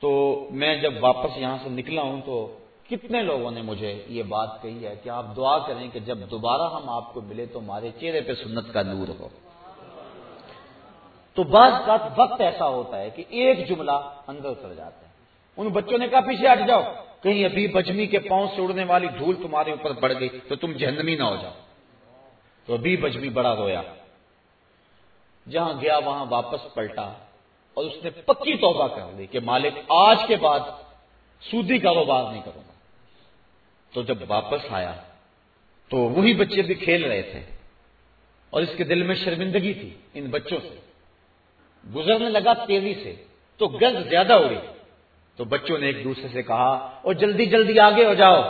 تو میں جب واپس یہاں سے نکلا ہوں تو کتنے لوگوں نے مجھے یہ بات کہی ہے کہ آپ دعا کریں کہ جب دوبارہ ہم آپ کو ملے تو ہمارے چہرے پہ سنت کا نور ہو۔ تو بعض کا وقت ایسا ہوتا ہے کہ ایک جملہ اندر اتر جاتا ہے۔ ان بچوں نے کہا، پیچھے ہٹ جاؤ۔ کہیں ابھی بجمی کے پاؤں سے اڑنے والی دھول تمہارے اوپر پڑ گئی تو تم جہنمی نہ ہو جاؤ۔ تو ابھی بجمی بڑا رویا۔ جہاں گیا وہاں واپس پلٹا اور اس نے پکی توبہ کر لی کہ مالک، آج کے بعد سودی کاروبار نہیں کروں گا۔ تو جب واپس آیا تو وہی بچے بھی کھیل رہے تھے اور اس کے دل میں شرمندگی تھی ان بچوں سے۔ گزرنے لگا تیزی سے تو گرد زیادہ اڑی تو بچوں نے ایک دوسرے سے کہا، اور جلدی جلدی آگے ہو جاؤ۔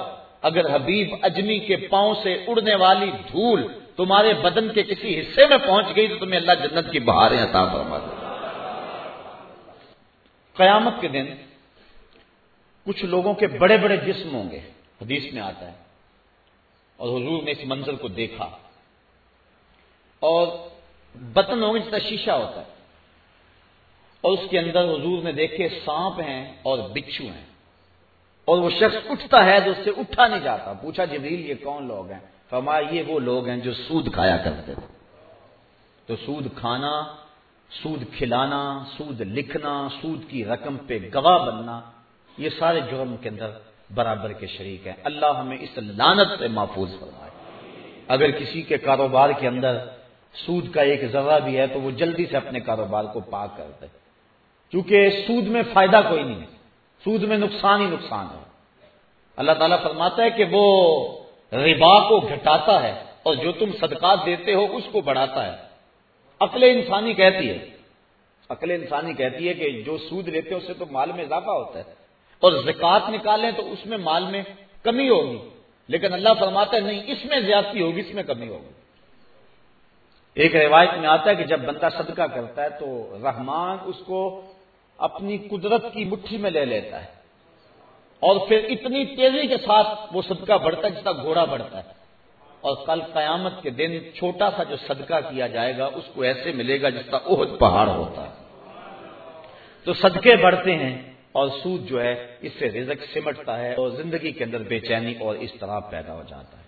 اگر حبیب اجمی کے پاؤں سے اڑنے والی دھول تمہارے بدن کے کسی حصے میں پہنچ گئی تو تمہیں اللہ جنت کی بہاریں عطا فرما دے۔ قیامت کے دن کچھ لوگوں کے بڑے بڑے جسم ہوں گے۔ حدیث میں آتا ہے۔ اور حضور نے اس منظر کو دیکھا۔ اور بتن ہوں گے جس طرح شیشہ ہوتا ہے۔ اور اس کے اندر حضور نے دیکھے سانپ ہیں اور بچھو ہیں۔ اور وہ شخص اٹھتا ہے تو اس سے اٹھا نہیں جاتا۔ پوچھا جبریل، یہ کون لوگ ہیں؟ فرمایا، یہ وہ لوگ ہیں جو سود کھایا کرتے تھے۔ تو سود کھانا، سود کھلانا، سود لکھنا، سود کی رقم پہ گواہ بننا، یہ سارے جرم کے اندر برابر کے شریک ہیں۔ اللہ ہمیں اس لانت سے محفوظ فرمائے۔ اگر کسی کے کاروبار کے اندر سود کا ایک ذرہ بھی ہے تو وہ جلدی سے اپنے کاروبار کو پاک کر دے۔ کیونکہ سود میں فائدہ کوئی نہیں ہے۔ سود میں نقصان ہی نقصان ہے۔ اللہ تعالیٰ فرماتا ہے کہ وہ ربا کو گھٹاتا ہے اور جو تم صدقات دیتے ہو اس کو بڑھاتا ہے۔ عقل انسانی کہتی ہے۔ عقل انسانی کہتی ہے کہ جو سود لیتے اس سے تو مال میں اضافہ ہوتا ہے۔ اور زکات نکالیں تو اس میں مال میں کمی ہوگی۔ لیکن اللہ فرماتا ہے، نہیں، اس میں زیادتی ہوگی، اس میں کمی ہوگی۔ ایک روایت میں آتا ہے کہ جب بندہ صدقہ کرتا ہے تو رحمان اس کو اپنی قدرت کی مٹھی میں لے لیتا ہے۔ اور پھر اتنی تیزی کے ساتھ وہ صدقہ بڑھتا ہے جس کا گھوڑا بڑھتا ہے۔ اور کل قیامت کے دن چھوٹا سا جو صدقہ کیا جائے گا، اس کو ایسے ملے گا جس کا عہد پہاڑ ہوتا ہے۔ تو صدقے بڑھتے ہیں اور سود جو ہے، اس سے رزق سمٹتا ہے اور زندگی کے اندر بے چینی اور اس طرح پیدا ہو جاتا ہے۔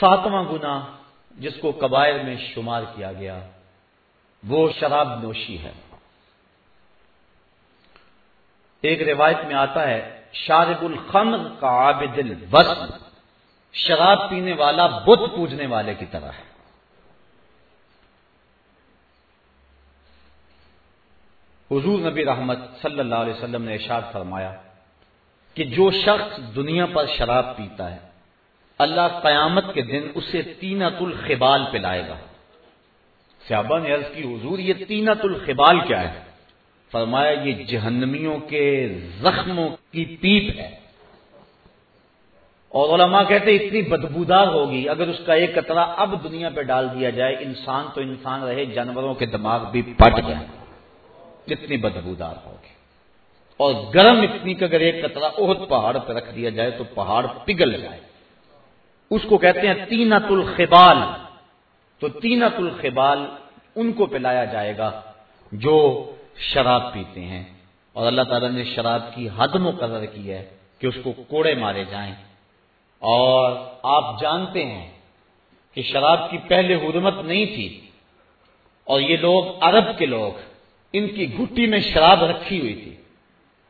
ساتواں گنا جس کو قبائل میں شمار کیا گیا، وہ شراب نوشی ہے۔ ایک روایت میں آتا ہے، شارب الخمر کا عابد الوسم شراب پینے والا بت پوجنے والے کی طرح۔ ہے حضور نبی رحمت صلی اللہ علیہ وسلم نے ارشاد فرمایا کہ جو شخص دنیا پر شراب پیتا ہے، اللہ قیامت کے دن اسے تینت الخبال پلائے گا۔ صحابہ نے عرض کی، حضور، یہ تینت الخبال کیا ہے؟ فرمایا، یہ جہنمیوں کے زخموں کی پیپ ہے۔ اور علماء کہتے اتنی بدبودار ہوگی، اگر اس کا ایک قطرہ اب دنیا پہ ڈال دیا جائے، انسان تو انسان رہے، جانوروں کے دماغ بھی پٹ جائیں۔ اتنی بدبودار ہوگی۔ اور گرم اتنی کہ اگر ایک قطرہ اہد پہاڑ پہ رکھ دیا جائے تو پہاڑ پگھل جائے۔ اس کو کہتے ہیں تینت الخبال۔ تو تینت الخبال ان کو پلایا جائے گا جو شراب پیتے ہیں۔ اور اللہ تعالیٰ نے شراب کی حد مقرر کی ہے کہ اس کو کوڑے مارے جائیں۔ اور آپ جانتے ہیں کہ شراب کی پہلے حرمت نہیں تھی۔ اور یہ لوگ عرب کے لوگ ان کی گھٹی میں شراب رکھی ہوئی تھی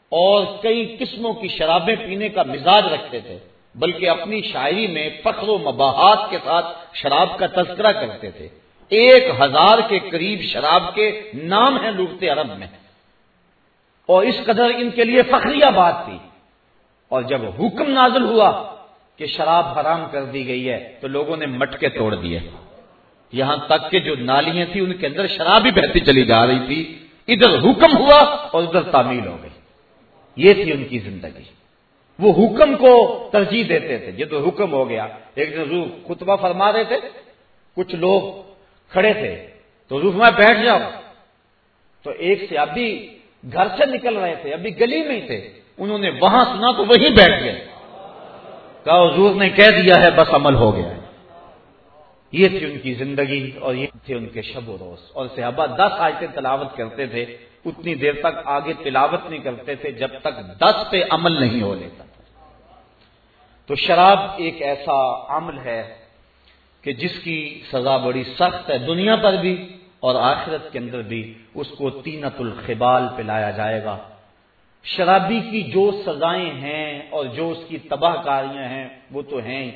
اور کئی قسموں کی شرابیں پینے کا مزاج رکھتے تھے، بلکہ اپنی شاعری میں فخر و مباحات کے ساتھ شراب کا تذکرہ کرتے تھے۔ ایک ہزار کے قریب شراب کے نام ہیں لوٹتے عرب میں۔ اور اس قدر ان کے لیے فخریہ بات تھی۔ اور جب حکم نازل ہوا کہ شراب حرام کر دی گئی ہے، تو لوگوں نے مٹکے توڑ دیے۔ یہاں تک کہ جو نالیاں تھیں، ان کے اندر شراب ہی بہتی چلی جا رہی تھی۔ ادھر حکم ہوا اور ادھر تعمیل ہو گئی۔ یہ تھی ان کی زندگی۔ وہ حکم کو ترجیح دیتے تھے۔ جب حکم ہو گیا۔ ایک دن روح خطبہ فرما رہے تھے۔ کچھ لوگ کھڑے تھے۔ تو روح میں بیٹھ جاؤ۔ تو ایک سے ابھی گھر سے نکل رہے تھے، ابھی گلی میں ہی تھے۔ انہوں نے وہاں سنا تو وہیں بیٹھ گئے۔ کہا، حضور نے کہہ دیا ہے، بس عمل ہو گیا ہے۔ یہ تھی ان کی زندگی اور یہ تھے ان کے شب و روز۔ اور صحابہ دس آیتیں تلاوت کرتے تھے، اتنی دیر تک آگے تلاوت نہیں کرتے تھے جب تک دس پہ عمل نہیں ہو لیتا۔ تو شراب ایک ایسا عمل ہے کہ جس کی سزا بڑی سخت ہے دنیا پر بھی اور آخرت کے اندر بھی۔ اس کو تینت الخبال پہ لایا جائے گا۔ شرابی کی جو سزائیں ہیں اور جو اس کی تباہ کاریاں ہیں وہ تو ہیں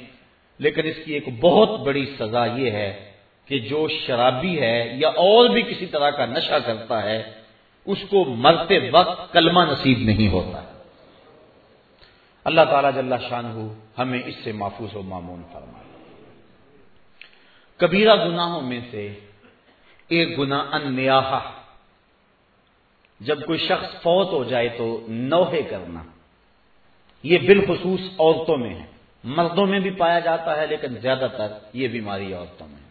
لیکن اس کی ایک بہت بڑی سزا یہ ہے کہ جو شرابی ہے یا اور بھی کسی طرح کا نشہ کرتا ہے، اس کو مرتے وقت کلمہ نصیب نہیں ہوتا۔ اللہ تعالیٰ جل شان ہو ہمیں اس سے محفوظ و معمون فرمائے۔ کبیرہ گناہوں میں سے ایک گنا ان جب کوئی شخص فوت ہو جائے تو نوحے کرنا، یہ بالخصوص عورتوں میں ہے۔ مردوں میں بھی پایا جاتا ہے، لیکن زیادہ تر یہ بیماری عورتوں میں۔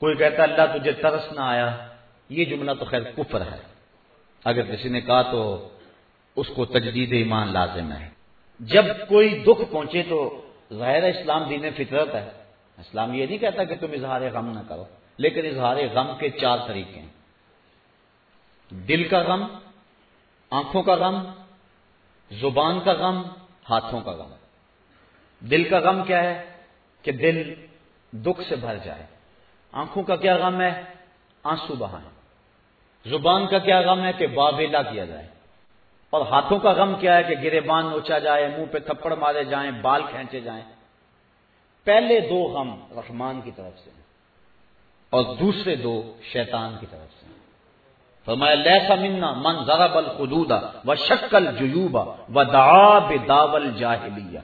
کوئی کہتا ہے، اللہ تجھے ترس نہ آیا، یہ جملہ تو خیر کفر ہے۔ اگر کسی نے کہا تو اس کو تجدید ایمان لازم ہے۔ جب کوئی دکھ پہنچے تو ظاہر اسلام دین فطرت ہے۔ اسلام یہ نہیں کہتا کہ تم اظہار غم نہ کرو، لیکن اظہار غم کے چار طریقے ہیں۔ دل کا غم، آنکھوں کا غم، زبان کا غم ہاتھوں کا غم۔ دل کا غم کیا ہے؟ کہ دل دکھ سے بھر جائے۔ آنکھوں کا کیا غم ہے؟ آنسو بہائیں۔ زبان کا کیا غم ہے کہ بابیلا کیا جائے۔ اور ہاتھوں کا غم کیا ہے کہ گرے بان نوچا جائے، منہ پہ تھپڑ مارے جائیں، بال کھینچے جائیں۔ پہلے دو غم رحمان کی طرف سے اور دوسرے دو شیطان کی طرف سے فرمایا، لیسا منا من ضرب الخدودا و شکل جیوبا و دعا داول جاہلیہ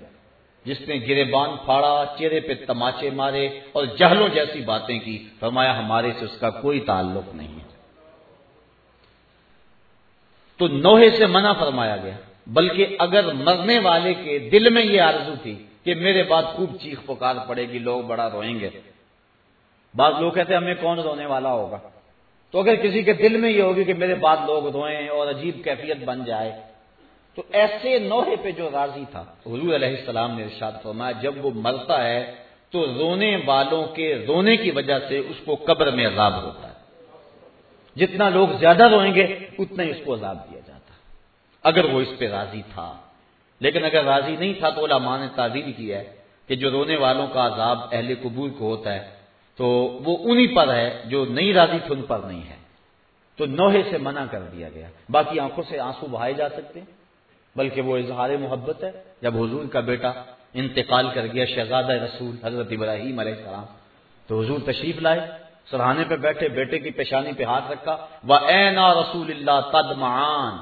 جس نے گرے بان پھاڑا، چہرے پہ تماچے مارے اور جہلوں جیسی باتیں کی، فرمایا، ہمارے سے اس کا کوئی تعلق نہیں ہے. تو نوہے سے منع فرمایا گیا، بلکہ اگر مرنے والے کے دل میں یہ آرزو تھی کہ میرے بعد خوب چیخ پکار پڑے گی، لوگ بڑا روئیں گے۔ بعض لوگ کہتے ہیں، ہمیں کون رونے والا ہوگا؟ تو اگر کسی کے دل میں یہ ہوگی کہ میرے بعد لوگ روئیں اور عجیب کیفیت بن جائے، تو ایسے نوحے پہ جو راضی تھا، حضور علیہ السلام نے ارشاد فرمایا، جب وہ مرتا ہے تو رونے والوں کے رونے کی وجہ سے اس کو قبر میں عذاب ہوتا ہے۔ جتنا لوگ زیادہ روئیں گے، اتنا ہی اس کو عذاب دیا جاتا ہے۔ اگر وہ اس پہ راضی تھا۔ لیکن اگر راضی نہیں تھا تو علماء نے تعبیر کی ہے کہ جو رونے والوں کا عذاب اہل قبول کو ہوتا ہے تو وہ انہی پر ہے جو نہیں راضی تھے ان پر نہیں ہے۔ تو نوحے سے منع کر دیا گیا۔ باقی آنکھوں سے آنسو بہائے جا سکتے ہیں۔ بلکہ وہ اظہار محبت ہے۔ جب حضور کا بیٹا انتقال کر گیا شہزادہ رسول حضرت ابراہیم علیہ السلام، تو حضور تشریف لائے سرحانے پہ بیٹھے، بیٹے کی پیشانی پہ ہاتھ رکھا۔ وہ اینا رسول اللہ تدمان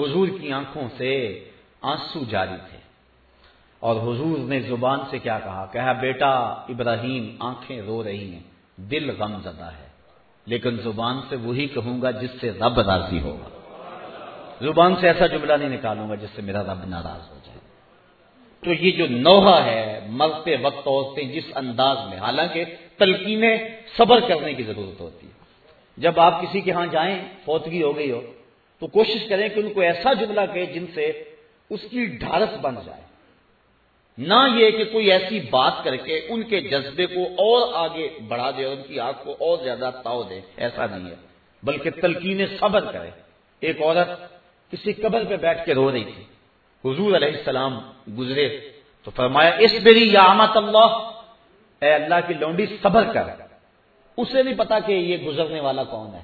حضور کی آنکھوں سے آنسو جاری تھے۔ اور حضور نے زبان سے کیا کہا؟ کہا بیٹا، ابراہیم آنکھیں رو رہی ہیں، دل غم زدہ ہے۔ لیکن زبان سے وہی کہوں گا جس سے رب راضی ہوگا۔ زبان سے ایسا جملہ نہیں نکالوں گا جس سے میرا رب ناراض ہو جائے۔ تو یہ جو نوحہ ہے، مرتے وقت عورتیں جس انداز میں، حالانکہ تلقینیں صبر کرنے کی ضرورت ہوتی ہے۔ جب آپ کسی کے ہاں جائیں، فوتگی ہو گئی ہو، تو کوشش کریں کہ ان کو ایسا جملہ کہے جن سے اس کی ڈھارس بن جائے۔ نہ یہ کہ کوئی ایسی بات کر کے ان کے جذبے کو اور آگے بڑھا دے اور ان کی آنکھ کو اور زیادہ تاؤ دے، ایسا نہیں ہے۔ بلکہ تلقین صبر کرے۔ ایک عورت کسی قبر پہ بیٹھ کے رو رہی تھی۔ حضور علیہ السلام گزرے۔ تو فرمایا، اس میری یا آمت اللہ۔ اے اللہ کی لونڈی، صبر کر۔ اسے نہیں پتا کہ یہ گزرنے والا کون ہے۔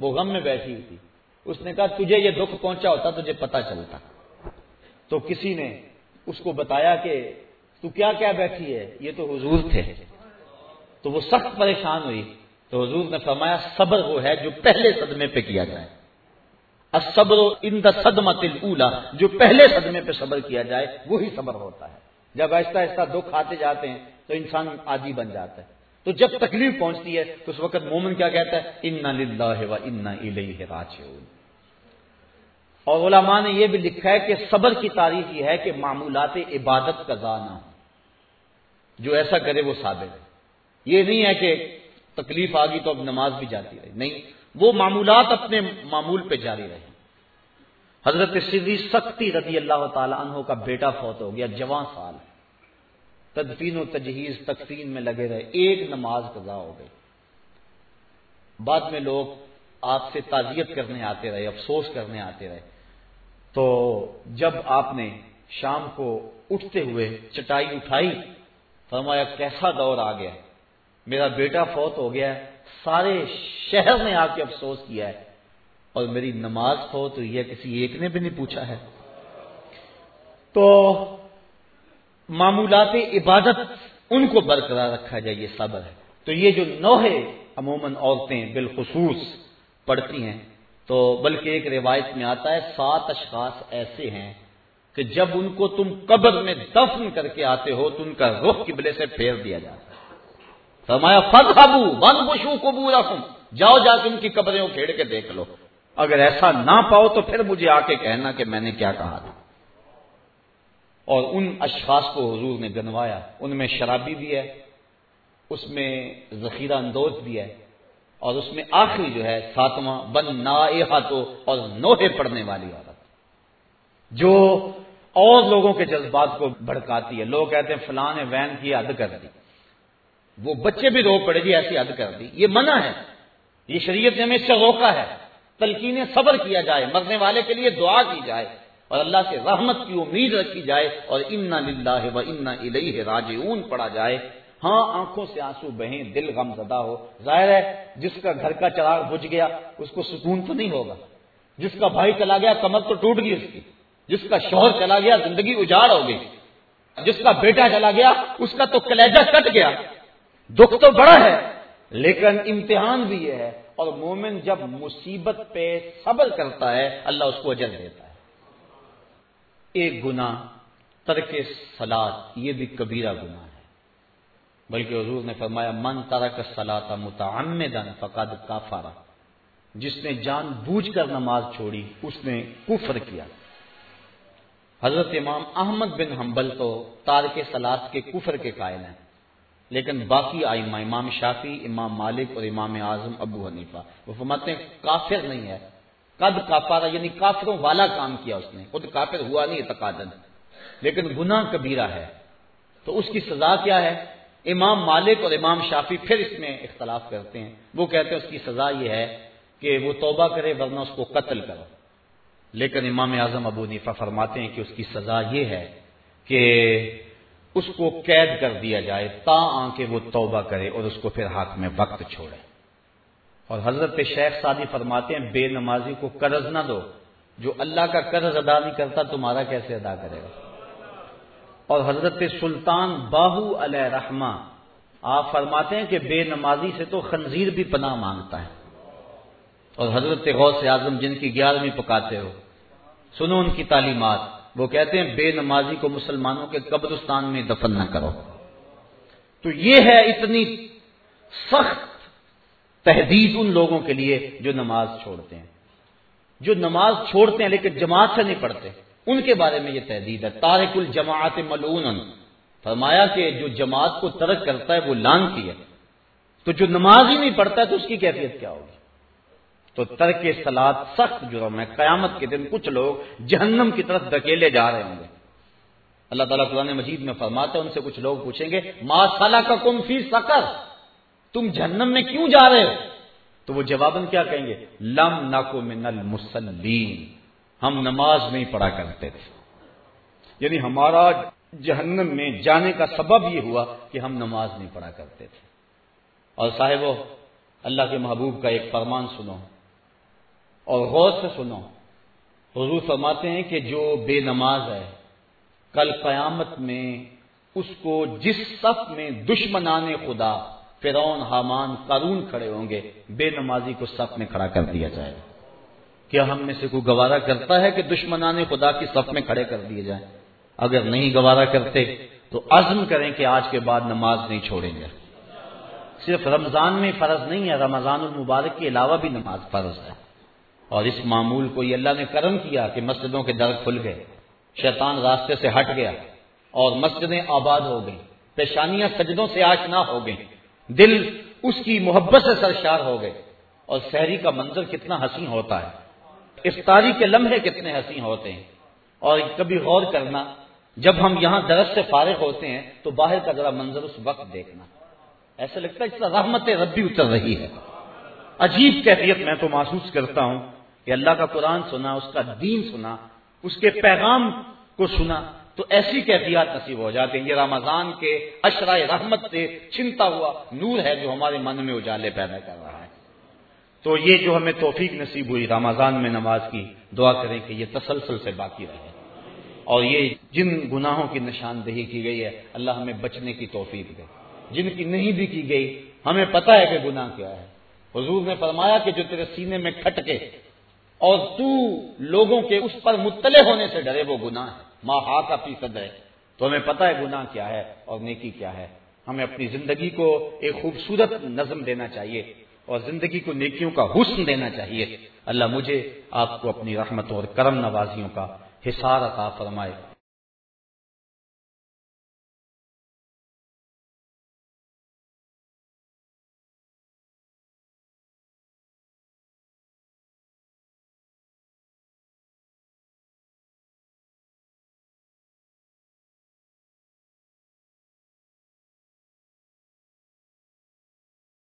وہ غم میں بیٹھی ہوئی تھی۔ اس نے کہا، تجھے یہ دکھ پہنچا ہوتا، تجھے پتا چلتا۔ تو کسی نے اس کو بتایا کہ تو کیا کیا بیٹھی ہے؟ یہ تو حضور تھے۔ تو وہ سخت پریشان ہوئی۔ تو حضور نے فرمایا، صبر وہ ہے جو پہلے صدمے پہ کیا جائے۔ صبر ان دا صدمت اولا جو پہلے صدمے پہ صبر کیا جائے، وہی صبر ہوتا ہے۔ جب ایسا ایسا دکھ آتے جاتے ہیں، تو انسان آدھی بن جاتا ہے۔ تو جب تکلیف پہنچتی ہے، تو اس وقت مومن کیا کہتا ہے؟ ان للہ و ان راجعون اور علماء نے یہ بھی لکھا ہے کہ صبر کی تعریف یہ ہے کہ معمولات عبادت کا نہ ہو جو ایسا کرے وہ ثابت ہے۔ یہ نہیں ہے کہ تکلیف آ گئی تو اب نماز بھی جاتی رہے۔ نہیں، وہ معمولات اپنے معمول پہ جاری رہے۔ حضرت سدی سختی رضی اللہ تعالی عنہ کا بیٹا فوت ہو گیا، جوان سال۔ تدفین و تجہیز تقسیم میں لگے رہے، ایک نماز قضا ہو گئی۔ بعد میں لوگ آپ سے تعزیت کرنے آتے رہے، افسوس کرنے آتے رہے۔ تو جب آپ نے شام کو اٹھتے ہوئے چٹائی اٹھائی، فرمایا، کیسا دور آ گیا؟ میرا بیٹا فوت ہو گیا ہے سارے شہر نے آ کے افسوس کیا ہے۔ اور میری نماز فوت ہوئی ہے، کسی ایک نے بھی نہیں پوچھا ہے۔ تو معمولات عبادت، ان کو برقرار رکھا جائے، یہ صبر ہے۔ تو یہ جو نوہے عموماً عورتیں بالخصوص پڑھتی ہیں تو بلکہ ایک روایت میں آتا ہے، سات اشخاص ایسے ہیں کہ جب ان کو تم قبر میں دفن کر کے آتے ہو تو ان کا رخ قبلے سے پھیر دیا جاتا ہے۔ فرمایا فن خابو ون بشو کو جاؤ، جا کے ان کی قبریں کھیڑ کے دیکھ لو۔ اگر ایسا نہ پاؤ تو پھر مجھے آ کے کہنا کہ میں نے کیا کہا تھا۔ اور ان اشخاص کو حضور نے گنوایا، ان میں شرابی بھی ہے، اس میں ذخیرہ اندوز بھی ہے۔ اور اس میں آخری جو ہے ساتواں بن نا اور نوہے پڑنے والی عورت۔ جو اور لوگوں کے جذبات کو بھڑکاتی ہے۔ لوگ کہتے ہیں فلاں نے وین کی حد کر دی۔ وہ بچے بھی روک پڑے گی، ایسی حد کر دی۔ یہ منع ہے۔ یہ شریعت نے ہمیں اس سے روکا ہے۔ تلقین صبر کیا جائے۔ مرنے والے کے لیے دعا کی جائے۔ اور اللہ سے رحمت کی امید رکھی جائے۔ اور ان للہ و انا الیہ راجعون پڑا جائے۔ ہاں آنکھوں سے آنسو بہیں، دل غم زدہ ہو۔ ظاہر ہے، جس کا گھر کا چراغ بج گیا، اس کو سکون تو نہیں ہوگا۔ جس کا بھائی چلا گیا، کمر تو ٹوٹ گئی اس کی۔ جس کا شوہر چلا گیا، زندگی اجاڑ ہو گئی۔ جس کا بیٹا چلا گیا، اس کا تو کلیجہ کٹ گیا۔ دکھ تو بڑا ہے، لیکن امتحان بھی یہ ہے۔ اور مومن جب مصیبت پہ صبر کرتا ہے، اللہ اس کو اجر دیتا ہے۔ ایک گنا ترک سلاد یہ بھی کبیرہ گنا ہے۔ بلکہ حضور نے فرمایا، من ترک سلاتا متعمدن فقد کافارا جس نے جان بوجھ کر نماز چھوڑی، اس نے کفر کیا۔ حضرت امام احمد بن حنبل تو تارک سلاد کے کفر کے قائل ہیں، لیکن باقی آئمہ، امام شافی امام مالک اور امام اعظم ابو حنیفہ، وہ فرماتے ہیں، کافر نہیں ہے۔ قد کافارا یعنی کافروں والا کام کیا اس نے۔ خود کافر ہوا نہیں تقادن لیکن گناہ کبیرہ ہے۔ تو اس کی سزا کیا ہے؟ امام مالک اور امام شافی پھر اس میں اختلاف کرتے ہیں۔ وہ کہتے ہیں اس کی سزا یہ ہے کہ وہ توبہ کرے ورنہ اس کو قتل کرو۔ لیکن امام اعظم ابو نیفا فرماتے ہیں کہ اس کی سزا یہ ہے کہ اس کو قید کر دیا جائے تا آ کے وہ توبہ کرے اور اس کو پھر ہاتھ میں وقت چھوڑے۔ اور حضرت شیخ سادی فرماتے ہیں، بے نمازی کو قرض نہ دو۔ جو اللہ کا قرض ادا نہیں کرتا، تمہارا کیسے ادا کرے گا؟ اور حضرت سلطان باہو علیہ رحمہ، آپ فرماتے ہیں کہ بے نمازی سے تو خنزیر بھی پناہ مانگتا ہے۔ اور حضرت غوث اعظم جن کی گیارہویں پکاتے ہو، سنو ان کی تعلیمات۔ وہ کہتے ہیں، بے نمازی کو مسلمانوں کے قبرستان میں دفن نہ کرو۔ تو یہ ہے اتنی سخت تحدید ان لوگوں کے لیے جو نماز چھوڑتے ہیں۔ جو نماز چھوڑتے ہیں لیکن جماعت سے نہیں پڑھتے۔ ان کے بارے میں یہ تحدید ہے۔ تارک الجماعت ملون فرمایا کہ جو جماعت کو ترک کرتا ہے، وہ لان کی ہے۔ تو جو نماز ہی نہیں پڑھتا ہے، تو اس کی کیفیت کیا ہوگی؟ تو ترک سلاد سخت جرم ہے۔ قیامت کے دن کچھ لوگ جہنم کی طرف دکیلے جا رہے ہوں گے۔ اللہ تعالیٰ قرآن مجید میں فرماتا ہے، ان سے کچھ لوگ پوچھیں گے، ما سالہ کا کم فی سکر تم جہنم میں کیوں جا رہے ہو؟ تو وہ جواباً کیا کہیں گے؟ لم نقو من المسلین ہم نماز نہیں پڑھا کرتے تھے۔ یعنی ہمارا جہنم میں جانے کا سبب یہ ہوا کہ ہم نماز نہیں پڑھا کرتے تھے۔ اور صاحب اللہ کے محبوب کا ایک فرمان سنو اور غور سے سنو۔ حضور فرماتے ہیں کہ جو بے نماز ہے، کل قیامت میں اس کو جس صف میں دشمنان خدا فرون حامان، قارون کھڑے ہوں گے، بے نمازی کو صف میں کھڑا کر دیا جائے گا۔ کیا ہم میں سے کوئی گوارا کرتا ہے کہ دشمنان خدا کی صف میں کھڑے کر دیے جائیں؟ اگر نہیں گوارا کرتے تو عزم کریں کہ آج کے بعد نماز نہیں چھوڑیں گے۔ صرف رمضان میں فرض نہیں ہے، رمضان المبارک کے علاوہ بھی نماز فرض ہے۔ اور اس معمول کو یہ اللہ نے کرم کیا کہ مسجدوں کے در کھل گئے، شیطان راستے سے ہٹ گیا اور مسجدیں آباد ہو گئیں۔ پیشانیاں سجدوں سے آشنا ہو گئیں۔ دل اس کی محبت سے سرشار ہو گئے۔ اور شہری کا منظر کتنا حسین ہوتا ہے۔ افطاری کے لمحے کتنے حسین ہوتے ہیں اور کبھی غور کرنا، جب ہم یہاں درس سے فارغ ہوتے ہیں تو باہر کا ذرا منظر اس وقت دیکھنا۔ ایسا لگتا ہے اس طرح رحمت ربی اتر رہی ہے۔ عجیب کیفیت میں تو محسوس کرتا ہوں کہ اللہ کا قرآن سنا، اس کا دین سنا، اس کے پیغام کو سنا، تو ایسی کیفیات نصیب ہو جاتے ہیں۔ یہ رمضان کے اشرائے رحمت سے چنتا ہوا نور ہے جو ہمارے من میں اجالے پیدا کر رہا ہے۔ تو یہ جو ہمیں توفیق نصیب ہوئی رمضان میں نماز کی، دعا کریں کہ یہ تسلسل سے باقی رہے۔ اور یہ جن گناہوں کی نشاندہی کی گئی ہے، اللہ ہمیں بچنے کی توفیق دے۔ جن کی نہیں بھی کی گئی، ہمیں پتا ہے کہ گناہ کیا ہے۔ حضور نے فرمایا کہ جو تیرے سینے میں کھٹ کے اور تو لوگوں کے اس پر مطلع ہونے سے ڈرے، وہ گناہ ہے۔ ماں ہا کا فیصد ہے تو ہمیں پتا ہے گناہ کیا ہے اور نیکی کیا ہے۔ ہمیں اپنی زندگی کو ایک خوبصورت نظم دینا چاہیے۔ اور زندگی کو نیکیوں کا حسن دینا چاہیے۔ اللہ مجھے آپ کو اپنی رحمتوں اور کرم نوازیوں کا حصار عطا فرمائے۔